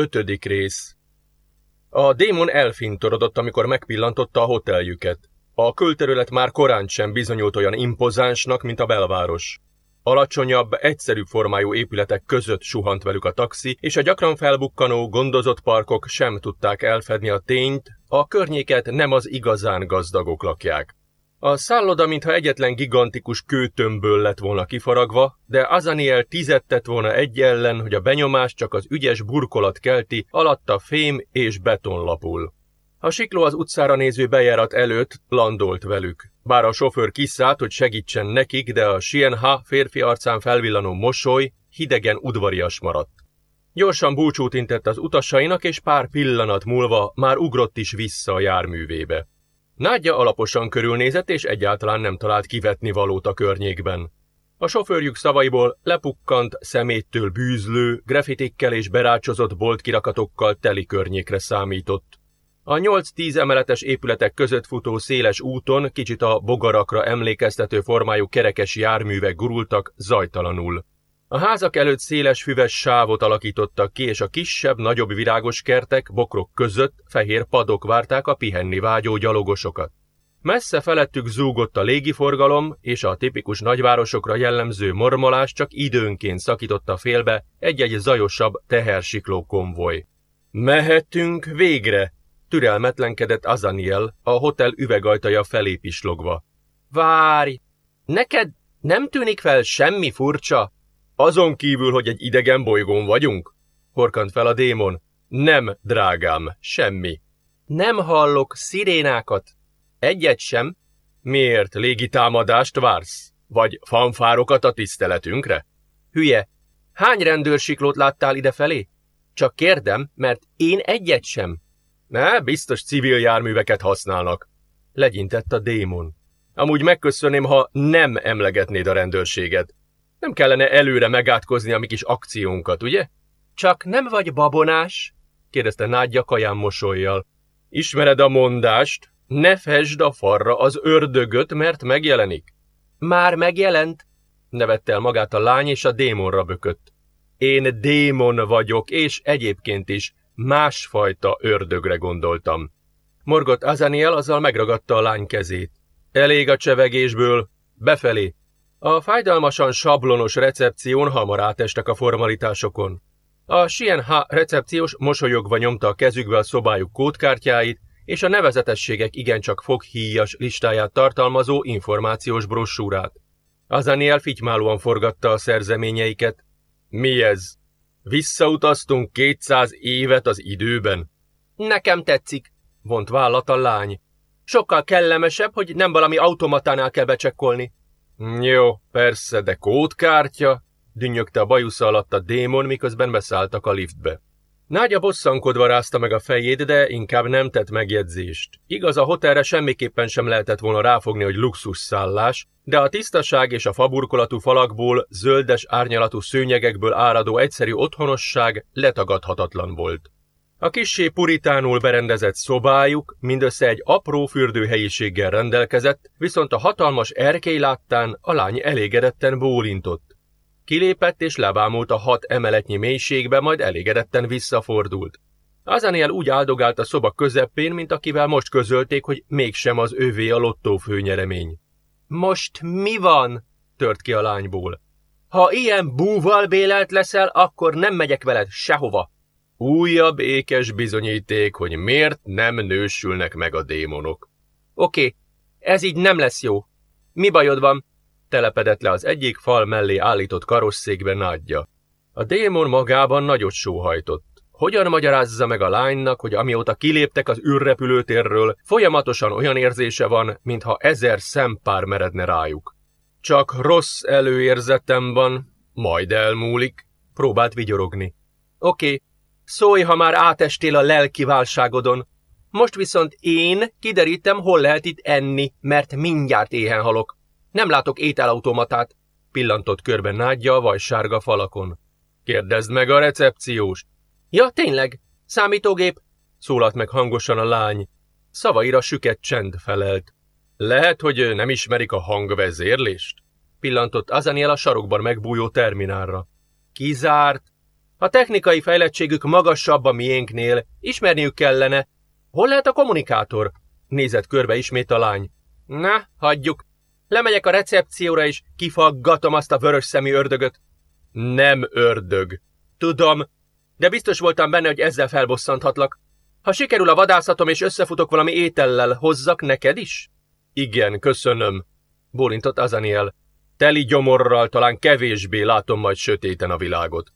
Ötödik rész A démon elfintorodott, amikor megpillantotta a hoteljüket. A külterület már korán sem bizonyult olyan impozánsnak, mint a belváros. Alacsonyabb, egyszerű formájú épületek között suhant velük a taxi, és a gyakran felbukkanó, gondozott parkok sem tudták elfedni a tényt, a környéket nem az igazán gazdagok lakják. A szálloda mintha egyetlen gigantikus kőtömbből lett volna kifaragva, de Azaniel tizet volna egy ellen, hogy a benyomás csak az ügyes burkolat kelti, alatta fém és beton lapul. A sikló az utcára néző bejárat előtt landolt velük. Bár a sofőr kiszállt, hogy segítsen nekik, de a Sienha férfi arcán felvillanó mosoly hidegen udvarias maradt. Gyorsan búcsút intett az utasainak, és pár pillanat múlva már ugrott is vissza a járművébe. Nádja alaposan körülnézett, és egyáltalán nem talált kivetni valót a környékben. A sofőrjük szavaiból lepukkant, szeméttől bűzlő, grafitikkel és berácsozott boltkirakatokkal teli környékre számított. A 8-10 emeletes épületek között futó széles úton kicsit a bogarakra emlékeztető formájú kerekes járművek gurultak zajtalanul. A házak előtt széles füves sávot alakítottak ki, és a kisebb, nagyobb virágos kertek, bokrok között fehér padok várták a pihenni vágyó gyalogosokat. Messze felettük zúgott a légiforgalom, és a tipikus nagyvárosokra jellemző mormolás csak időnként szakította félbe egy-egy zajosabb tehersikló konvoj. Mehetünk végre, türelmetlenkedett Azaniel, a hotel üvegajtaja felé pislogva. Várj! Neked nem tűnik fel semmi furcsa? Azon kívül, hogy egy idegen bolygón vagyunk? Horkant fel a démon. Nem, drágám, semmi. Nem hallok szirénákat. Egyet sem. Miért légitámadást vársz? Vagy fanfárokat a tiszteletünkre? Hülye, hány rendőrsiklót láttál idefelé? Csak kérdem, mert én egyet sem. Ne, biztos civil járműveket használnak. Legyintett a démon. Amúgy megköszönném, ha nem emlegetnéd a rendőrséget. Nem kellene előre megátkozni a mi kis akciónkat, ugye? Csak nem vagy babonás? kérdezte Nádja kaján mosolyjal. Ismered a mondást? Ne fesd a farra az ördögöt, mert megjelenik. Már megjelent? Nevette el magát a lány, és a démonra bökött. Én démon vagyok, és egyébként is Másfajta ördögre gondoltam. Morgott Azaniel, azzal megragadta a lány kezét. Elég a csevegésből, befelé. A fájdalmasan sablonos recepción hamar átestek a formalitásokon. A Sienha recepciós mosolyogva nyomta a kezükbe a szobájuk kódkártyáit, és a nevezetességek igencsak foghíjas listáját tartalmazó információs brossúrát. Azaniel fitymálóan forgatta a szerzeményeiket. Mi ez? Visszautaztunk kétszáz évet az időben. Nekem tetszik, vont vállat a lány. Sokkal kellemesebb, hogy nem valami automatánál kell becsekkolni. Jó, persze, de kódkártya, dünnyögte a bajusza alatt a démon, miközben beszálltak a liftbe. Nágya bosszankodva rázta meg a fejét, de inkább nem tett megjegyzést. Igaz, a hotelre semmiképpen sem lehetett volna ráfogni, hogy luxus szállás, de a tisztaság és a faburkolatú falakból, zöldes árnyalatú szőnyegekből áradó egyszerű otthonosság letagadhatatlan volt. A kissé puritánul berendezett szobájuk mindössze egy apró fürdőhelyiséggel rendelkezett, viszont a hatalmas erkély láttán a lány elégedetten bólintott. Kilépett és lebámult a hat emeletnyi mélységbe, majd elégedetten visszafordult. Azaniel úgy áldogált a szoba közepén, mint akivel most közölték, hogy mégsem az ővé a lottó főnyeremény. Most mi van? tört ki a lányból. Ha ilyen búval bélelt leszel, akkor nem megyek veled sehova. Újabb ékes bizonyíték, hogy miért nem nősülnek meg a démonok. Oké, ez így nem lesz jó. Mi bajod van? telepedett le az egyik fal mellé állított karosszékbe nádja. A démon magában nagyot sóhajtott. Hogyan magyarázza meg a lánynak, hogy amióta kiléptek az űrrepülőtérről, folyamatosan olyan érzése van, mintha ezer szempár meredne rájuk. Csak rossz előérzetem van, majd elmúlik, próbált vigyorogni. Oké, okay, szólj, ha már átestél a lelki válságodon. Most viszont én kiderítem, hol lehet itt enni, mert mindjárt éhen halok. Nem látok ételautomatát, pillantott körben nádja a vajsárga falakon. Kérdezd meg a recepcióst. Ja, tényleg, számítógép, szólalt meg hangosan a lány. Szavaira süket csend felelt. Lehet, hogy nem ismerik a hangvezérlést? Pillantott Azaniel a sarokban megbújó terminálra. Kizárt. A technikai fejlettségük magasabb a miénknél, ismerniük kellene. Hol lehet a kommunikátor? Nézett körbe ismét a lány. Na, hagyjuk. Lemegyek a recepcióra, és kifaggatom azt a vörös szemű ördögöt. Nem ördög. Tudom, de biztos voltam benne, hogy ezzel felbosszanthatlak. Ha sikerül a vadászatom és összefutok valami étellel, hozzak neked is? Igen, köszönöm, bólintott Azaniel. Teli gyomorral talán kevésbé látom majd sötéten a világot.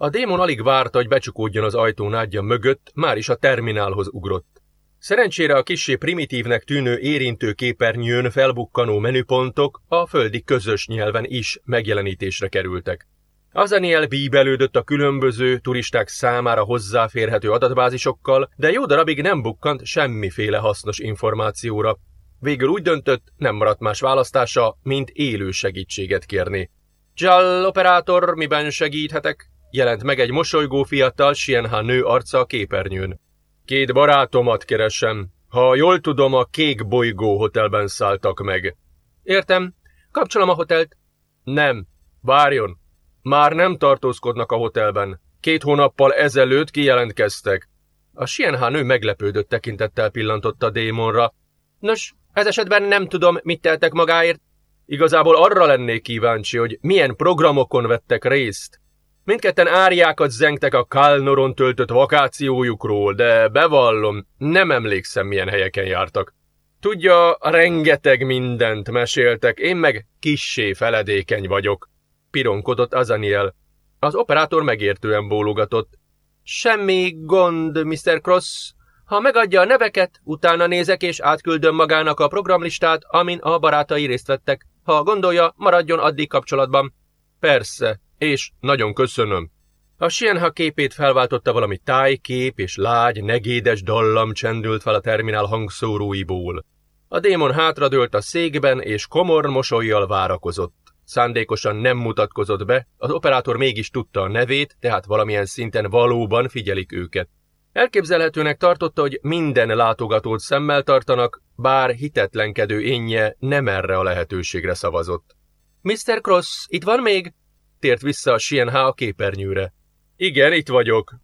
A démon alig várta, hogy becsukódjon az ajtó nádja mögött, már is a terminálhoz ugrott. Szerencsére a kissé primitívnek tűnő érintő képernyőn felbukkanó menüpontok a földi közös nyelven is megjelenítésre kerültek. Azaniel bíbelődött a különböző turisták számára hozzáférhető adatbázisokkal, de jó darabig nem bukkant semmiféle hasznos információra. Végül úgy döntött, nem maradt más választása, mint élő segítséget kérni. Jall operátor, miben segíthetek? Jelent meg egy mosolygó fiatal Sienha nő arca a képernyőn. Két barátomat keresem. Ha jól tudom, a Kék Bolygó hotelben szálltak meg. Értem. Kapcsolom a hotelt. Nem. Várjon. Már nem tartózkodnak a hotelben. Két hónappal ezelőtt kijelentkeztek. A Sienha nő meglepődött tekintettel pillantott a démonra. Nos, ez esetben nem tudom, mit teltek magáért. Igazából arra lennék kíváncsi, hogy milyen programokon vettek részt. Mindketten áriákat zengtek a Kalnoron töltött vakációjukról, de bevallom, nem emlékszem, milyen helyeken jártak. Tudja, rengeteg mindent meséltek, én meg kissé feledékeny vagyok. Pironkodott Azaniel. Az operátor megértően bólogatott. Semmi gond, Mr. Cross. Ha megadja a neveket, utána nézek és átküldöm magának a programlistát, amin a barátai részt vettek. Ha gondolja, maradjon addig kapcsolatban. Persze, és nagyon köszönöm. A Sienha képét felváltotta valami tájkép és lágy, negédes dallam csendült fel a terminál hangszóróiból. A démon hátradőlt a székben, és komor mosolyjal várakozott. Szándékosan nem mutatkozott be, az operátor mégis tudta a nevét, tehát valamilyen szinten valóban figyelik őket. Elképzelhetőnek tartotta, hogy minden látogatót szemmel tartanak, bár hitetlenkedő énje nem erre a lehetőségre szavazott. Mr. Cross, itt van még? Tért vissza a Sienha a képernyőre. Igen, itt vagyok.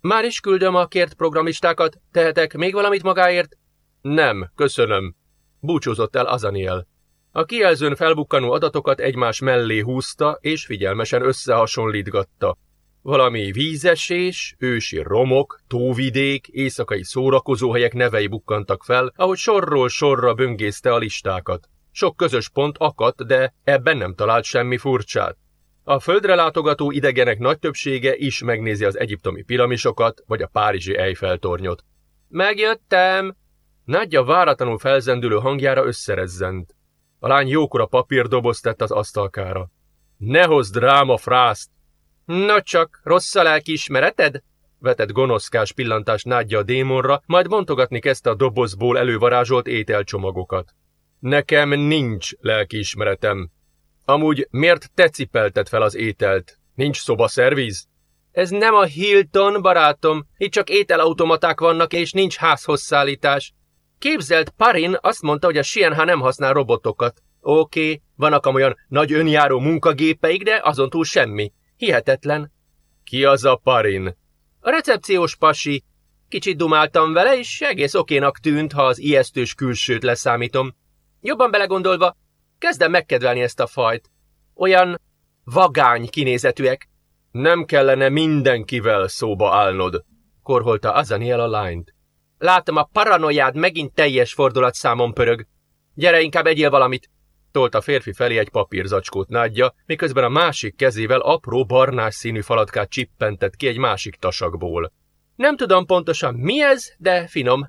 Már is küldöm a kért programistákat, tehetek még valamit magáért? Nem, köszönöm. Búcsúzott el Azaniel. A kijelzőn felbukkanó adatokat egymás mellé húzta, és figyelmesen összehasonlítgatta. Valami vízesés, ősi romok, tóvidék, éjszakai szórakozóhelyek nevei bukkantak fel, ahogy sorról sorra böngészte a listákat. Sok közös pont akadt, de ebben nem talált semmi furcsát. A földre látogató idegenek nagy többsége is megnézi az egyiptomi piramisokat, vagy a párizsi Eiffel-tornyot. Megjöttem! Nagyja váratlanul felzendülő hangjára összerezzent. A lány jókora papírdobozt tett az asztalkára. Ne hozd dráma frászt! No csak, rossz a lelkiismereted? vetett gonoszkás pillantást nádja a démonra, majd bontogatni kezdte a dobozból elővarázsolt ételcsomagokat. Nekem nincs lelkiismeretem. Amúgy miért te cipelted fel az ételt? Nincs szobaszervíz? Ez nem a Hilton, barátom. Itt csak ételautomaták vannak, és nincs házhozszállítás. Képzelt Parin azt mondta, hogy a Sienha nem használ robotokat. Oké, okay, vannak amolyan nagy önjáró munkagépeik, de azon túl semmi. Hihetetlen. Ki az a Parin? A recepciós pasi. Kicsit dumáltam vele, és egész okénak tűnt, ha az ijesztős külsőt leszámítom. Jobban belegondolva, kezdem megkedvelni ezt a fajt. Olyan vagány kinézetűek. Nem kellene mindenkivel szóba állnod, korholta Azaniel a lányt. Látom, a paranoiád megint teljes fordulatszámon pörög. Gyere, inkább egyél valamit. Tolt a férfi felé egy papírzacskót nádja, miközben a másik kezével apró barnás színű falatkát csippentett ki egy másik tasakból. Nem tudom pontosan mi ez, de finom.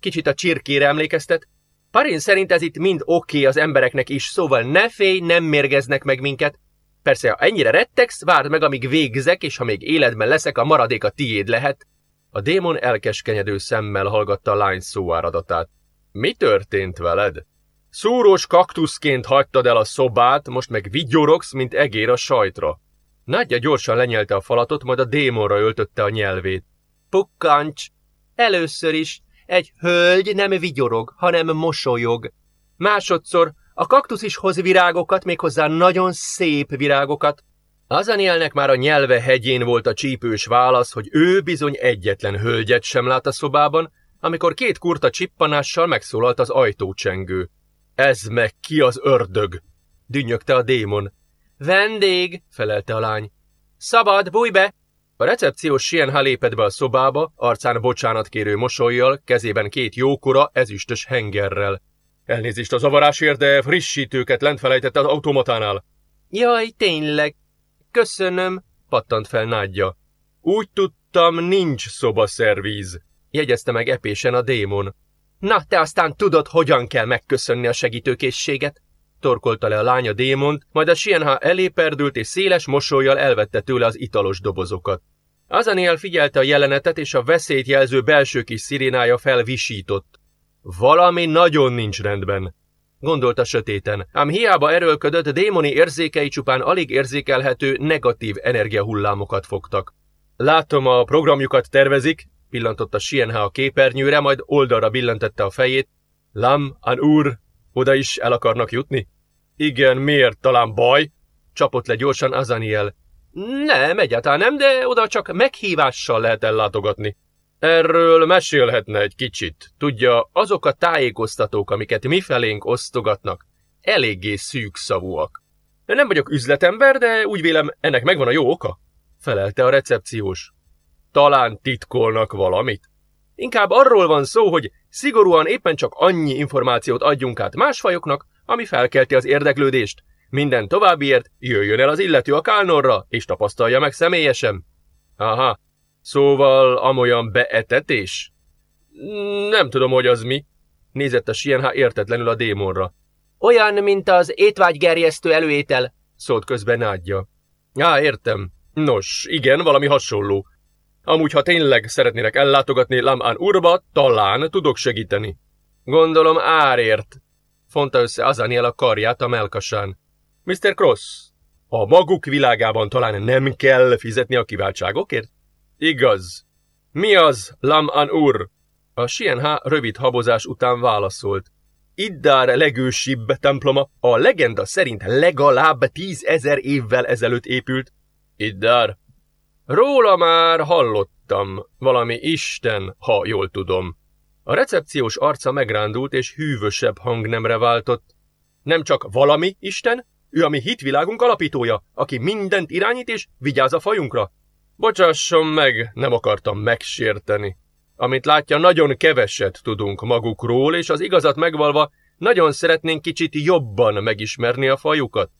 Kicsit a csirkére emlékeztet. Parin szerint ez itt mind oké okay az embereknek is, szóval ne félj, nem mérgeznek meg minket. Persze, ha ennyire rettegsz, várd meg, amíg végzek, és ha még életben leszek, a maradék a tiéd lehet. A démon elkeskenyedő szemmel hallgatta a lány szóáradatát. Mi történt veled? Szúrós kaktuszként hagytad el a szobát, most meg vigyorogsz, mint egér a sajtra. Nagyja gyorsan lenyelte a falatot, majd a démonra öltötte a nyelvét. Pukkancs! Először is, egy hölgy nem vigyorog, hanem mosolyog. Másodszor, a kaktusz is hoz virágokat, méghozzá nagyon szép virágokat. Azanielnek már a nyelve hegyén volt a csípős válasz, hogy ő bizony egyetlen hölgyet sem lát a szobában, amikor két kurta csippanással megszólalt az ajtócsengő. Ez meg ki az ördög? dünnyögte a démon. Vendég, felelte a lány. Szabad, bújj be! A recepciós Sienha lépett be a szobába, arcán bocsánatkérő mosolyjal, kezében két jókora, ezüstös hengerrel. Elnézést a zavarásért, de frissítőket lent felejtett az automatánál. Jaj, tényleg. Köszönöm, pattant fel nádja. Úgy tudtam, nincs szobaszervíz, jegyezte meg epésen a démon. Na, te aztán tudod, hogyan kell megköszönni a segítőkészséget? torkolta le a lánya démont, majd a Sienha elé perdült és széles mosolyjal elvette tőle az italos dobozokat. Azaniel figyelte a jelenetet, és a veszélyt jelző belső kis szirénája felvisított. Valami nagyon nincs rendben, gondolta sötéten, ám hiába erőlködött, démoni érzékei csupán alig érzékelhető negatív energiahullámokat fogtak. Látom, a programjukat tervezik, pillantotta Sienha a képernyőre, majd oldalra billentette a fejét. Lam, an úr, oda is el akarnak jutni? Igen, miért? Talán baj? Csapott le gyorsan Azaniel. Nem, egyáltalán nem, de oda csak meghívással lehet ellátogatni. Erről mesélhetne egy kicsit. Tudja, azok a tájékoztatók, amiket mi felénk osztogatnak, eléggé szűkszavúak. Nem vagyok üzletember, de úgy vélem, ennek megvan a jó oka, felelte a recepciós. Talán titkolnak valamit? Inkább arról van szó, hogy szigorúan éppen csak annyi információt adjunk át más fajoknak, ami felkelti az érdeklődést. Minden továbbiért jöjjön el az illető a Kálnorra, és tapasztalja meg személyesen. Aha, szóval amolyan beetetés? Nem tudom, hogy az mi. Nézett a Sienha értetlenül a démonra. Olyan, mint az étvágygerjesztő előétel, szólt közben Nádja. Á, értem. Nos, igen, valami hasonló. Amúgy, ha tényleg szeretnének ellátogatni Lamán urba, talán tudok segíteni. Gondolom árért, fonta össze Azaniel a karját a melkasán. Mr. Cross, a maguk világában talán nem kell fizetni a kiváltságokért? Igaz. Mi az, Lam An Ur? A Sienha rövid habozás után válaszolt. Iddár legősibb temploma a legenda szerint legalább tízezer évvel ezelőtt épült. Iddár. Róla már hallottam, valami Isten, ha jól tudom. A recepciós arca megrándult és hűvösebb hangnemre váltott. Nem csak valami Isten, ő a mi hitvilágunk alapítója, aki mindent irányít és vigyáz a fajunkra. Bocsásson meg, nem akartam megsérteni. Amit látja, nagyon keveset tudunk magukról, és az igazat megvalva, nagyon szeretnénk kicsit jobban megismerni a fajukat.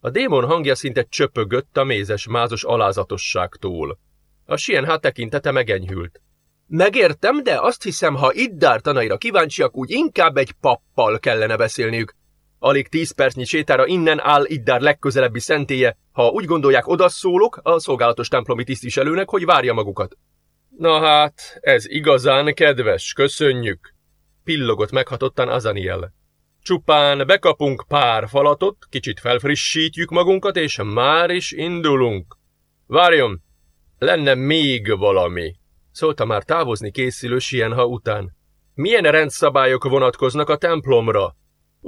A démon hangja szinte csöpögött a mézes mázos alázatosságtól. A sien hát tekintete megenyhült. Megértem, de azt hiszem, ha Iddár tanaira kíváncsiak, úgy inkább egy pappal kellene beszélniük. Alig tíz percnyi sétára innen áll Iddár legközelebbi szentélye, ha úgy gondolják, odaszólok a szolgálatos templomi tisztviselőnek, hogy várja magukat. Na hát, ez igazán kedves, köszönjük! Pillogott meghatottan Azaniel. Csupán bekapunk pár falatot, kicsit felfrissítjük magunkat, és már is indulunk. Várjon, lenne még valami, szólta már távozni készülő Sienha után. Milyen rendszabályok vonatkoznak a templomra?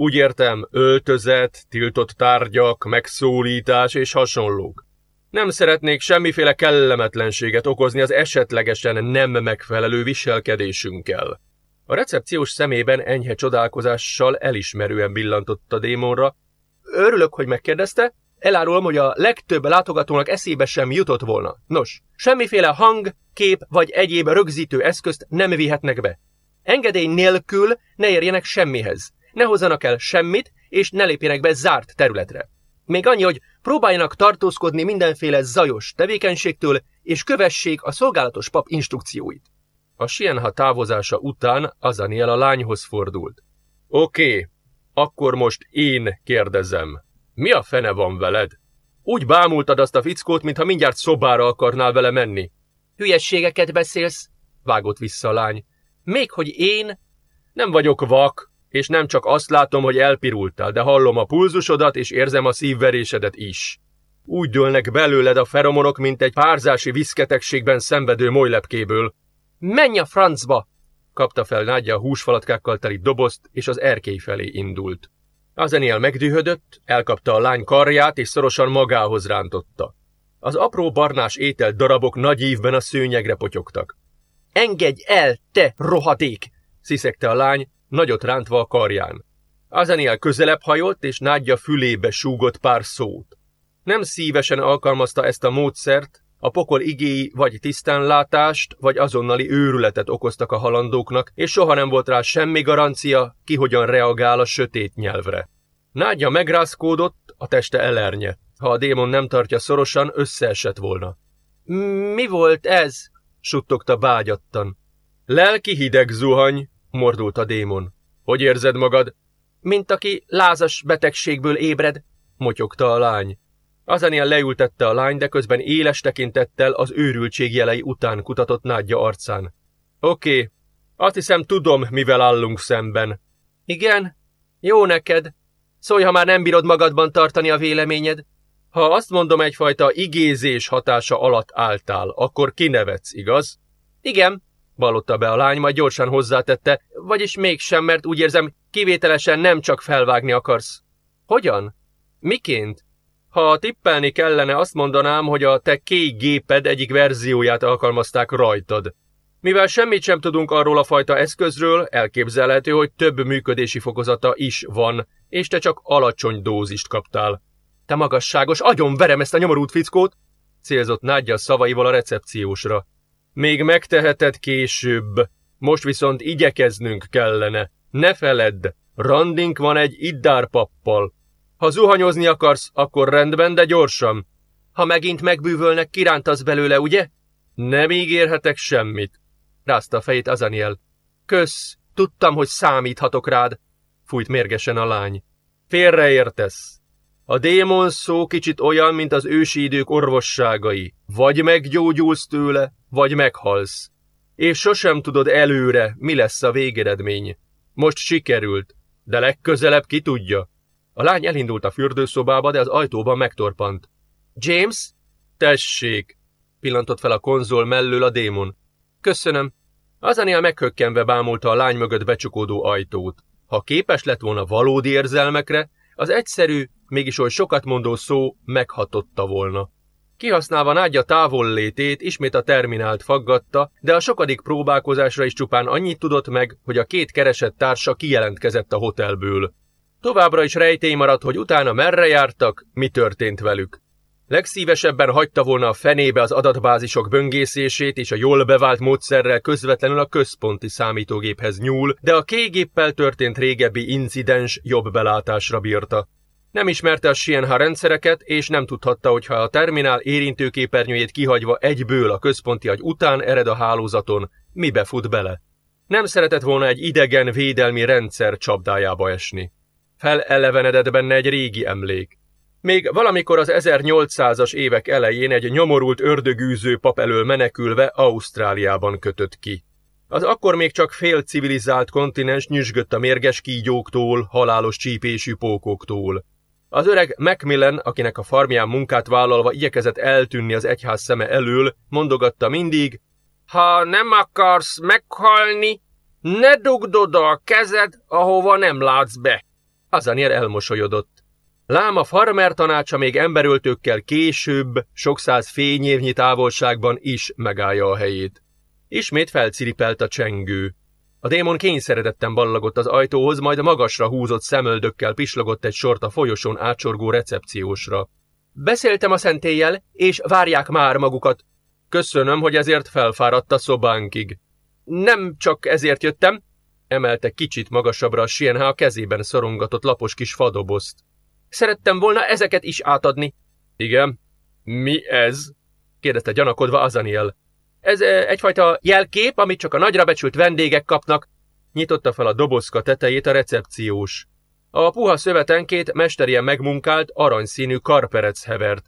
Úgy értem, öltözet, tiltott tárgyak, megszólítás és hasonlók. Nem szeretnék semmiféle kellemetlenséget okozni az esetlegesen nem megfelelő viselkedésünkkel. A recepciós szemében enyhe csodálkozással elismerően billantott a démonra. Örülök, hogy megkérdezte, elárulom, hogy a legtöbb látogatónak eszébe sem jutott volna. Nos, semmiféle hang, kép vagy egyéb rögzítő eszközt nem vihetnek be. Engedély nélkül ne érjenek semmihez, ne hozzanak el semmit, és ne lépjenek be zárt területre. Még annyi, hogy próbáljanak tartózkodni mindenféle zajos tevékenységtől, és kövessék a szolgálatos pap instrukcióit. A Sienha távozása után Azaniel a lányhoz fordult. Oké, okay, akkor most én kérdezem. Mi a fene van veled? Úgy bámultad azt a fickót, mintha mindjárt szobára akarnál vele menni. Hülyességeket beszélsz? Vágott vissza a lány. Még hogy én? Nem vagyok vak, és nem csak azt látom, hogy elpirultál, de hallom a pulzusodat, és érzem a szívverésedet is. Úgy dőlnek belőled a feromonok, mint egy párzási viszketegségben szenvedő molylepkéből. Menj a francba! kapta fel Nádja a húsfalatkákkal teli dobozt, és az erkély felé indult. Azeniel megdühödött, elkapta a lány karját, és szorosan magához rántotta. Az apró barnás étel darabok nagy ívben a szőnyegre potyogtak. Engedj el, te rohadék! sziszegte a lány, nagyot rántva a karján. Azaniel közelebb hajolt, és nádja fülébe súgott pár szót. Nem szívesen alkalmazta ezt a módszert, a pokol igéi vagy tisztánlátást, vagy azonnali őrületet okoztak a halandóknak, és soha nem volt rá semmi garancia, ki hogyan reagál a sötét nyelvre. Nádja megrázkódott, a teste elernyett. Ha a démon nem tartja szorosan, összeesett volna. Mi volt ez? suttogta bágyattan. Lelki hideg zuhany, mordult a démon. Hogy érzed magad? Mint aki lázas betegségből ébred, motyogta a lány. Azania leültette a lány, de közben éles tekintettel az őrültség jelei után kutatott nádja arcán. Oké, okay. azt hiszem tudom, mivel állunk szemben. Igen? Jó neked. Szólj, ha már nem bírod magadban tartani a véleményed. Ha azt mondom egyfajta igézés hatása alatt álltál, akkor kinevetsz, igaz? Igen, vallotta be a lány, majd gyorsan hozzátette, vagyis mégsem, mert úgy érzem, kivételesen nem csak felvágni akarsz. Hogyan? Miként? Ha tippelni kellene, azt mondanám, hogy a te kék géped egyik verzióját alkalmazták rajtad. Mivel semmit sem tudunk arról a fajta eszközről, elképzelhető, hogy több működési fokozata is van, és te csak alacsony dózist kaptál. Te magasságos, agyon verem ezt a nyomorult fickót! célzott Nádja szavaival a recepciósra. Még megteheted később, most viszont igyekeznünk kellene. Ne feledd, randink van egy iddárpappal. Ha zuhanyozni akarsz, akkor rendben, de gyorsan. Ha megint megbűvölnek, kirántasz belőle, ugye? Nem ígérhetek semmit. Rázta a fejét Azaniel. Kösz, tudtam, hogy számíthatok rád. Fújt mérgesen a lány. Félreértesz. A démon szó kicsit olyan, mint az ősi idők orvosságai. Vagy meggyógyulsz tőle, vagy meghalsz. És sosem tudod előre, mi lesz a végeredmény. Most sikerült, de legközelebb ki tudja. A lány elindult a fürdőszobába, de az ajtóban megtorpant. James? Tessék! Pillantott fel a konzol mellől a démon. Köszönöm. Azania meghökkenve bámulta a lány mögött becsukódó ajtót. Ha képes lett volna valódi érzelmekre, az egyszerű, mégis oly sokat mondó szó meghatotta volna. Kihasználva Nádja távollétét, ismét a terminált faggatta, de a sokadik próbálkozásra is csupán annyit tudott meg, hogy a két keresett társa kijelentkezett a hotelből. Továbbra is rejtély maradt, hogy utána merre jártak, mi történt velük. Legszívesebben hagyta volna a fenébe az adatbázisok böngészését, és a jól bevált módszerrel közvetlenül a központi számítógéphez nyúl, de a kégéppel történt régebbi incidens jobb belátásra bírta. Nem ismerte a Sienha rendszereket, és nem tudhatta, hogy ha a terminál érintőképernyőjét kihagyva egyből a központi agy után ered a hálózaton, mibe fut bele. Nem szeretett volna egy idegen védelmi rendszer csapdájába esni. Felelevenedett benne egy régi emlék. Még valamikor az 1800-as évek elején egy nyomorult ördögűző pap elől menekülve Ausztráliában kötött ki. Az akkor még csak fél civilizált kontinens nyüzsgött a mérges kígyóktól, halálos csípésű pókoktól. Az öreg Macmillan, akinek a farmján munkát vállalva igyekezett eltűnni az egyház szeme elől, mondogatta mindig, ha nem akarsz meghalni, ne dugd oda a kezed, ahova nem látsz be. Azanier elmosolyodott. Lám a farmer tanácsa még emberöltőkkel később, sok száz fényévnyi távolságban is megállja a helyét. Ismét felciripelt a csengő. A démon kényszeredetten ballagott az ajtóhoz, majd magasra húzott szemöldökkel pislogott egy sort a folyosón átsorgó recepciósra. Beszéltem a szentéllyel, és várják már magukat. Köszönöm, hogy ezért felfáradt a szobánkig. Nem csak ezért jöttem, emelte kicsit magasabbra a Sienha a kezében szorongatott lapos kis fadobozt. Szerettem volna ezeket is átadni. Igen. Mi ez? kérdezte gyanakodva Azaniel. Ez egyfajta jelkép, amit csak a nagyra becsült vendégek kapnak. Nyitotta fel a dobozka tetejét a recepciós. A puha szöveten két mesterien megmunkált, aranyszínű karperec hevert.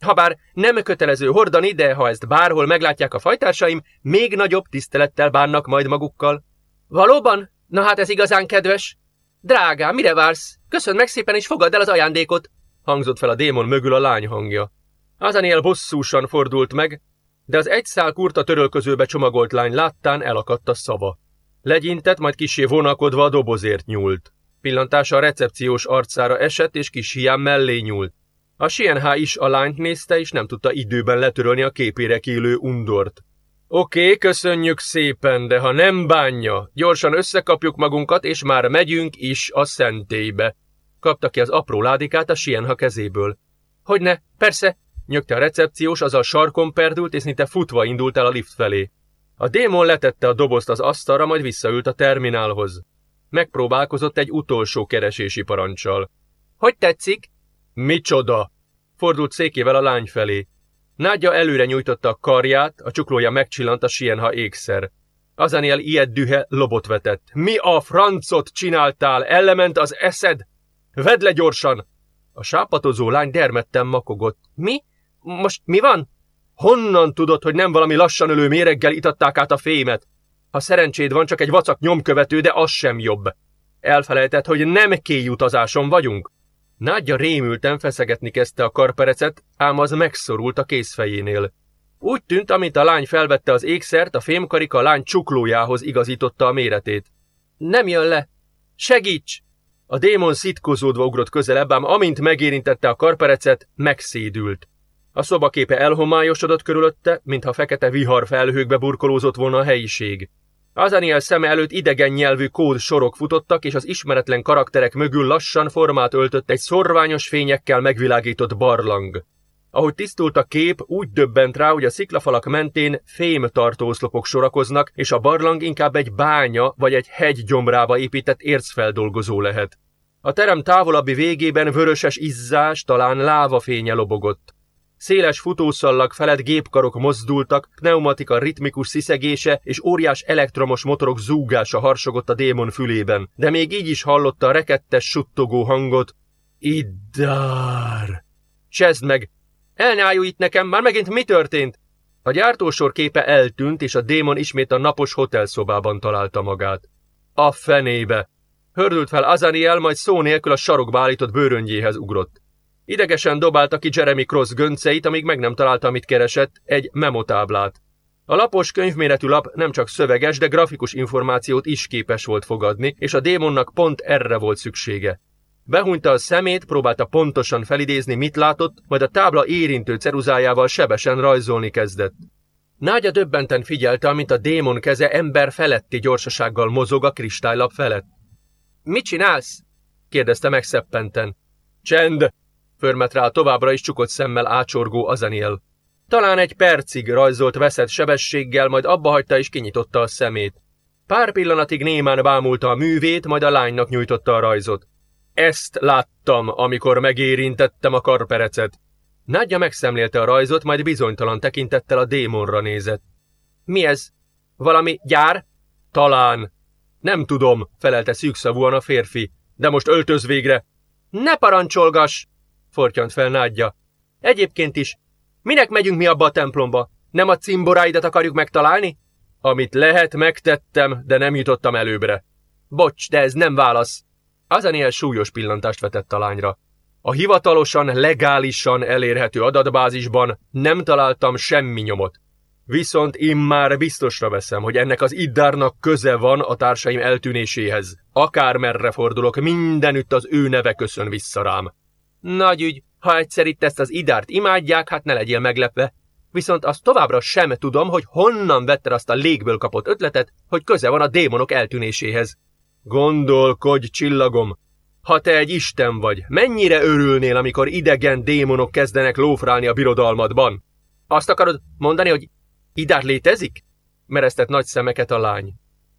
Habár nem kötelező hordani, de ha ezt bárhol meglátják a fajtársaim, még nagyobb tisztelettel bánnak majd magukkal. Valóban? Na hát ez igazán kedves. Drágám, mire vársz? Köszön meg szépen, és fogadd el az ajándékot! Hangzott fel a démon mögül a lány hangja. Azaniel bosszúsan fordult meg, de az egy szál kurta törölközőbe csomagolt lány láttán elakadt a szava. Legyintett, majd kisé vonakodva a dobozért nyúlt. Pillantása a recepciós arcára esett, és kis hián mellé nyúlt. A Sienhá is a lányt nézte, és nem tudta időben letörölni a képére kélő undort. Oké, okay, köszönjük szépen, de ha nem bánja, gyorsan összekapjuk magunkat, és már megyünk is a szentélybe. Kapta ki az apró ládikát a Sienha kezéből. Hogyne, persze, nyögte a recepciós, az a sarkon perdült, és szinte futva indult el a lift felé. A démon letette a dobozt az asztalra, majd visszaült a terminálhoz. Megpróbálkozott egy utolsó keresési parancsal. Hogy tetszik? Micsoda? Fordult székével a lány felé. Nádja előre nyújtotta a karját, a csuklója megcsillant a sienha ékszer. Azanél ilyet dühe lobot vetett. Mi a francot csináltál? Ellement az eszed? Vedd le gyorsan! A sápatozó lány dermedten makogott. Mi? Most mi van? Honnan tudod, hogy nem valami lassan ölő méreggel itatták át a fémet? Ha szerencséd van, csak egy vacak nyomkövető, de az sem jobb. Elfelejtett, hogy nem kéjutazáson vagyunk. Nádja rémülten feszegetni kezdte a karperecet, ám az megszorult a kézfejénél. Úgy tűnt, amint a lány felvette az ékszert, a fémkarika a lány csuklójához igazította a méretét. Nem jön le! Segíts! A démon szitkozódva ugrott közelebb, ám amint megérintette a karperecet, megszédült. A szobaképe elhomályosodott körülötte, mintha fekete vihar felhőkbe burkolózott volna a helyiség. Azaniel szeme előtt idegen nyelvű kód sorok futottak, és az ismeretlen karakterek mögül lassan formát öltött egy szorványos fényekkel megvilágított barlang. Ahogy tisztult a kép, úgy döbbent rá, hogy a sziklafalak mentén fém tartóoszlopok sorakoznak, és a barlang inkább egy bánya vagy egy hegy gyomrába épített ércfeldolgozó lehet. A terem távolabbi végében vöröses izzás, talán lávafénye lobogott. Széles futószallag felett gépkarok mozdultak, pneumatika ritmikus sziszegése és óriás elektromos motorok zúgása harsogott a démon fülében, de még így is hallotta a rekettes suttogó hangot. Iddár! Csezd meg! El itt nekem, már megint mi történt? A gyártósor képe eltűnt, és a démon ismét a napos hotelszobában találta magát. A fenébe! Hördült fel Azaniel, majd szó nélkül a sarokba állított bőröngyéhez ugrott. Idegesen dobálta ki Jeremy Cross gönceit, amíg meg nem találta, amit keresett, egy memotáblát. A lapos könyvméretű lap nem csak szöveges, de grafikus információt is képes volt fogadni, és a démonnak pont erre volt szüksége. Behúnyta a szemét, próbálta pontosan felidézni, mit látott, majd a tábla érintő ceruzájával sebesen rajzolni kezdett. Nágya döbbenten figyelte, amint a démon keze ember feletti gyorsasággal mozog a kristálylap felett. Mit csinálsz? kérdezte megszeppenten. Csend! Förmet rá továbbra is csukott szemmel ácsorgó Azaniel. Talán egy percig rajzolt veszett sebességgel, majd abba hagyta és kinyitotta a szemét. Pár pillanatig némán bámulta a művét, majd a lánynak nyújtotta a rajzot. Ezt láttam, amikor megérintettem a karperecet. Nagyja megszemlélte a rajzot, majd bizonytalan tekintettel a démonra nézett. Mi ez? Valami gyár? Talán. Nem tudom, felelte szűkszavúan a férfi. De most öltöz végre. Ne parancsolgass! Fortyant fel Nádja. Egyébként is, minek megyünk mi abba a templomba? Nem a cimboráidat akarjuk megtalálni? Amit lehet, megtettem, de nem jutottam előbbre. Bocs, de ez nem válasz. Azaniel súlyos pillantást vetett a lányra. A hivatalosan, legálisan elérhető adatbázisban nem találtam semmi nyomot. Viszont én már biztosra veszem, hogy ennek az iddárnak köze van a társaim eltűnéséhez. Akármerre fordulok, mindenütt az ő neve köszön vissza rám. Nagy ügy, ha egyszer itt ezt az idárt imádják, hát ne legyél meglepve. Viszont azt továbbra sem tudom, hogy honnan vette azt a légből kapott ötletet, hogy köze van a démonok eltűnéséhez. Gondolkodj, csillagom! Ha te egy isten vagy, mennyire örülnél, amikor idegen démonok kezdenek lófrálni a birodalmadban? Azt akarod mondani, hogy idár létezik? Mereztett nagy szemeket a lány.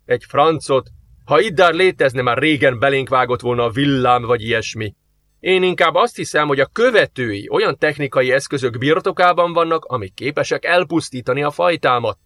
Egy francot, ha idár létezne, már régen belénk vágott volna a villám vagy ilyesmi. Én inkább azt hiszem, hogy a követői olyan technikai eszközök birtokában vannak, amik képesek elpusztítani a fajtámat.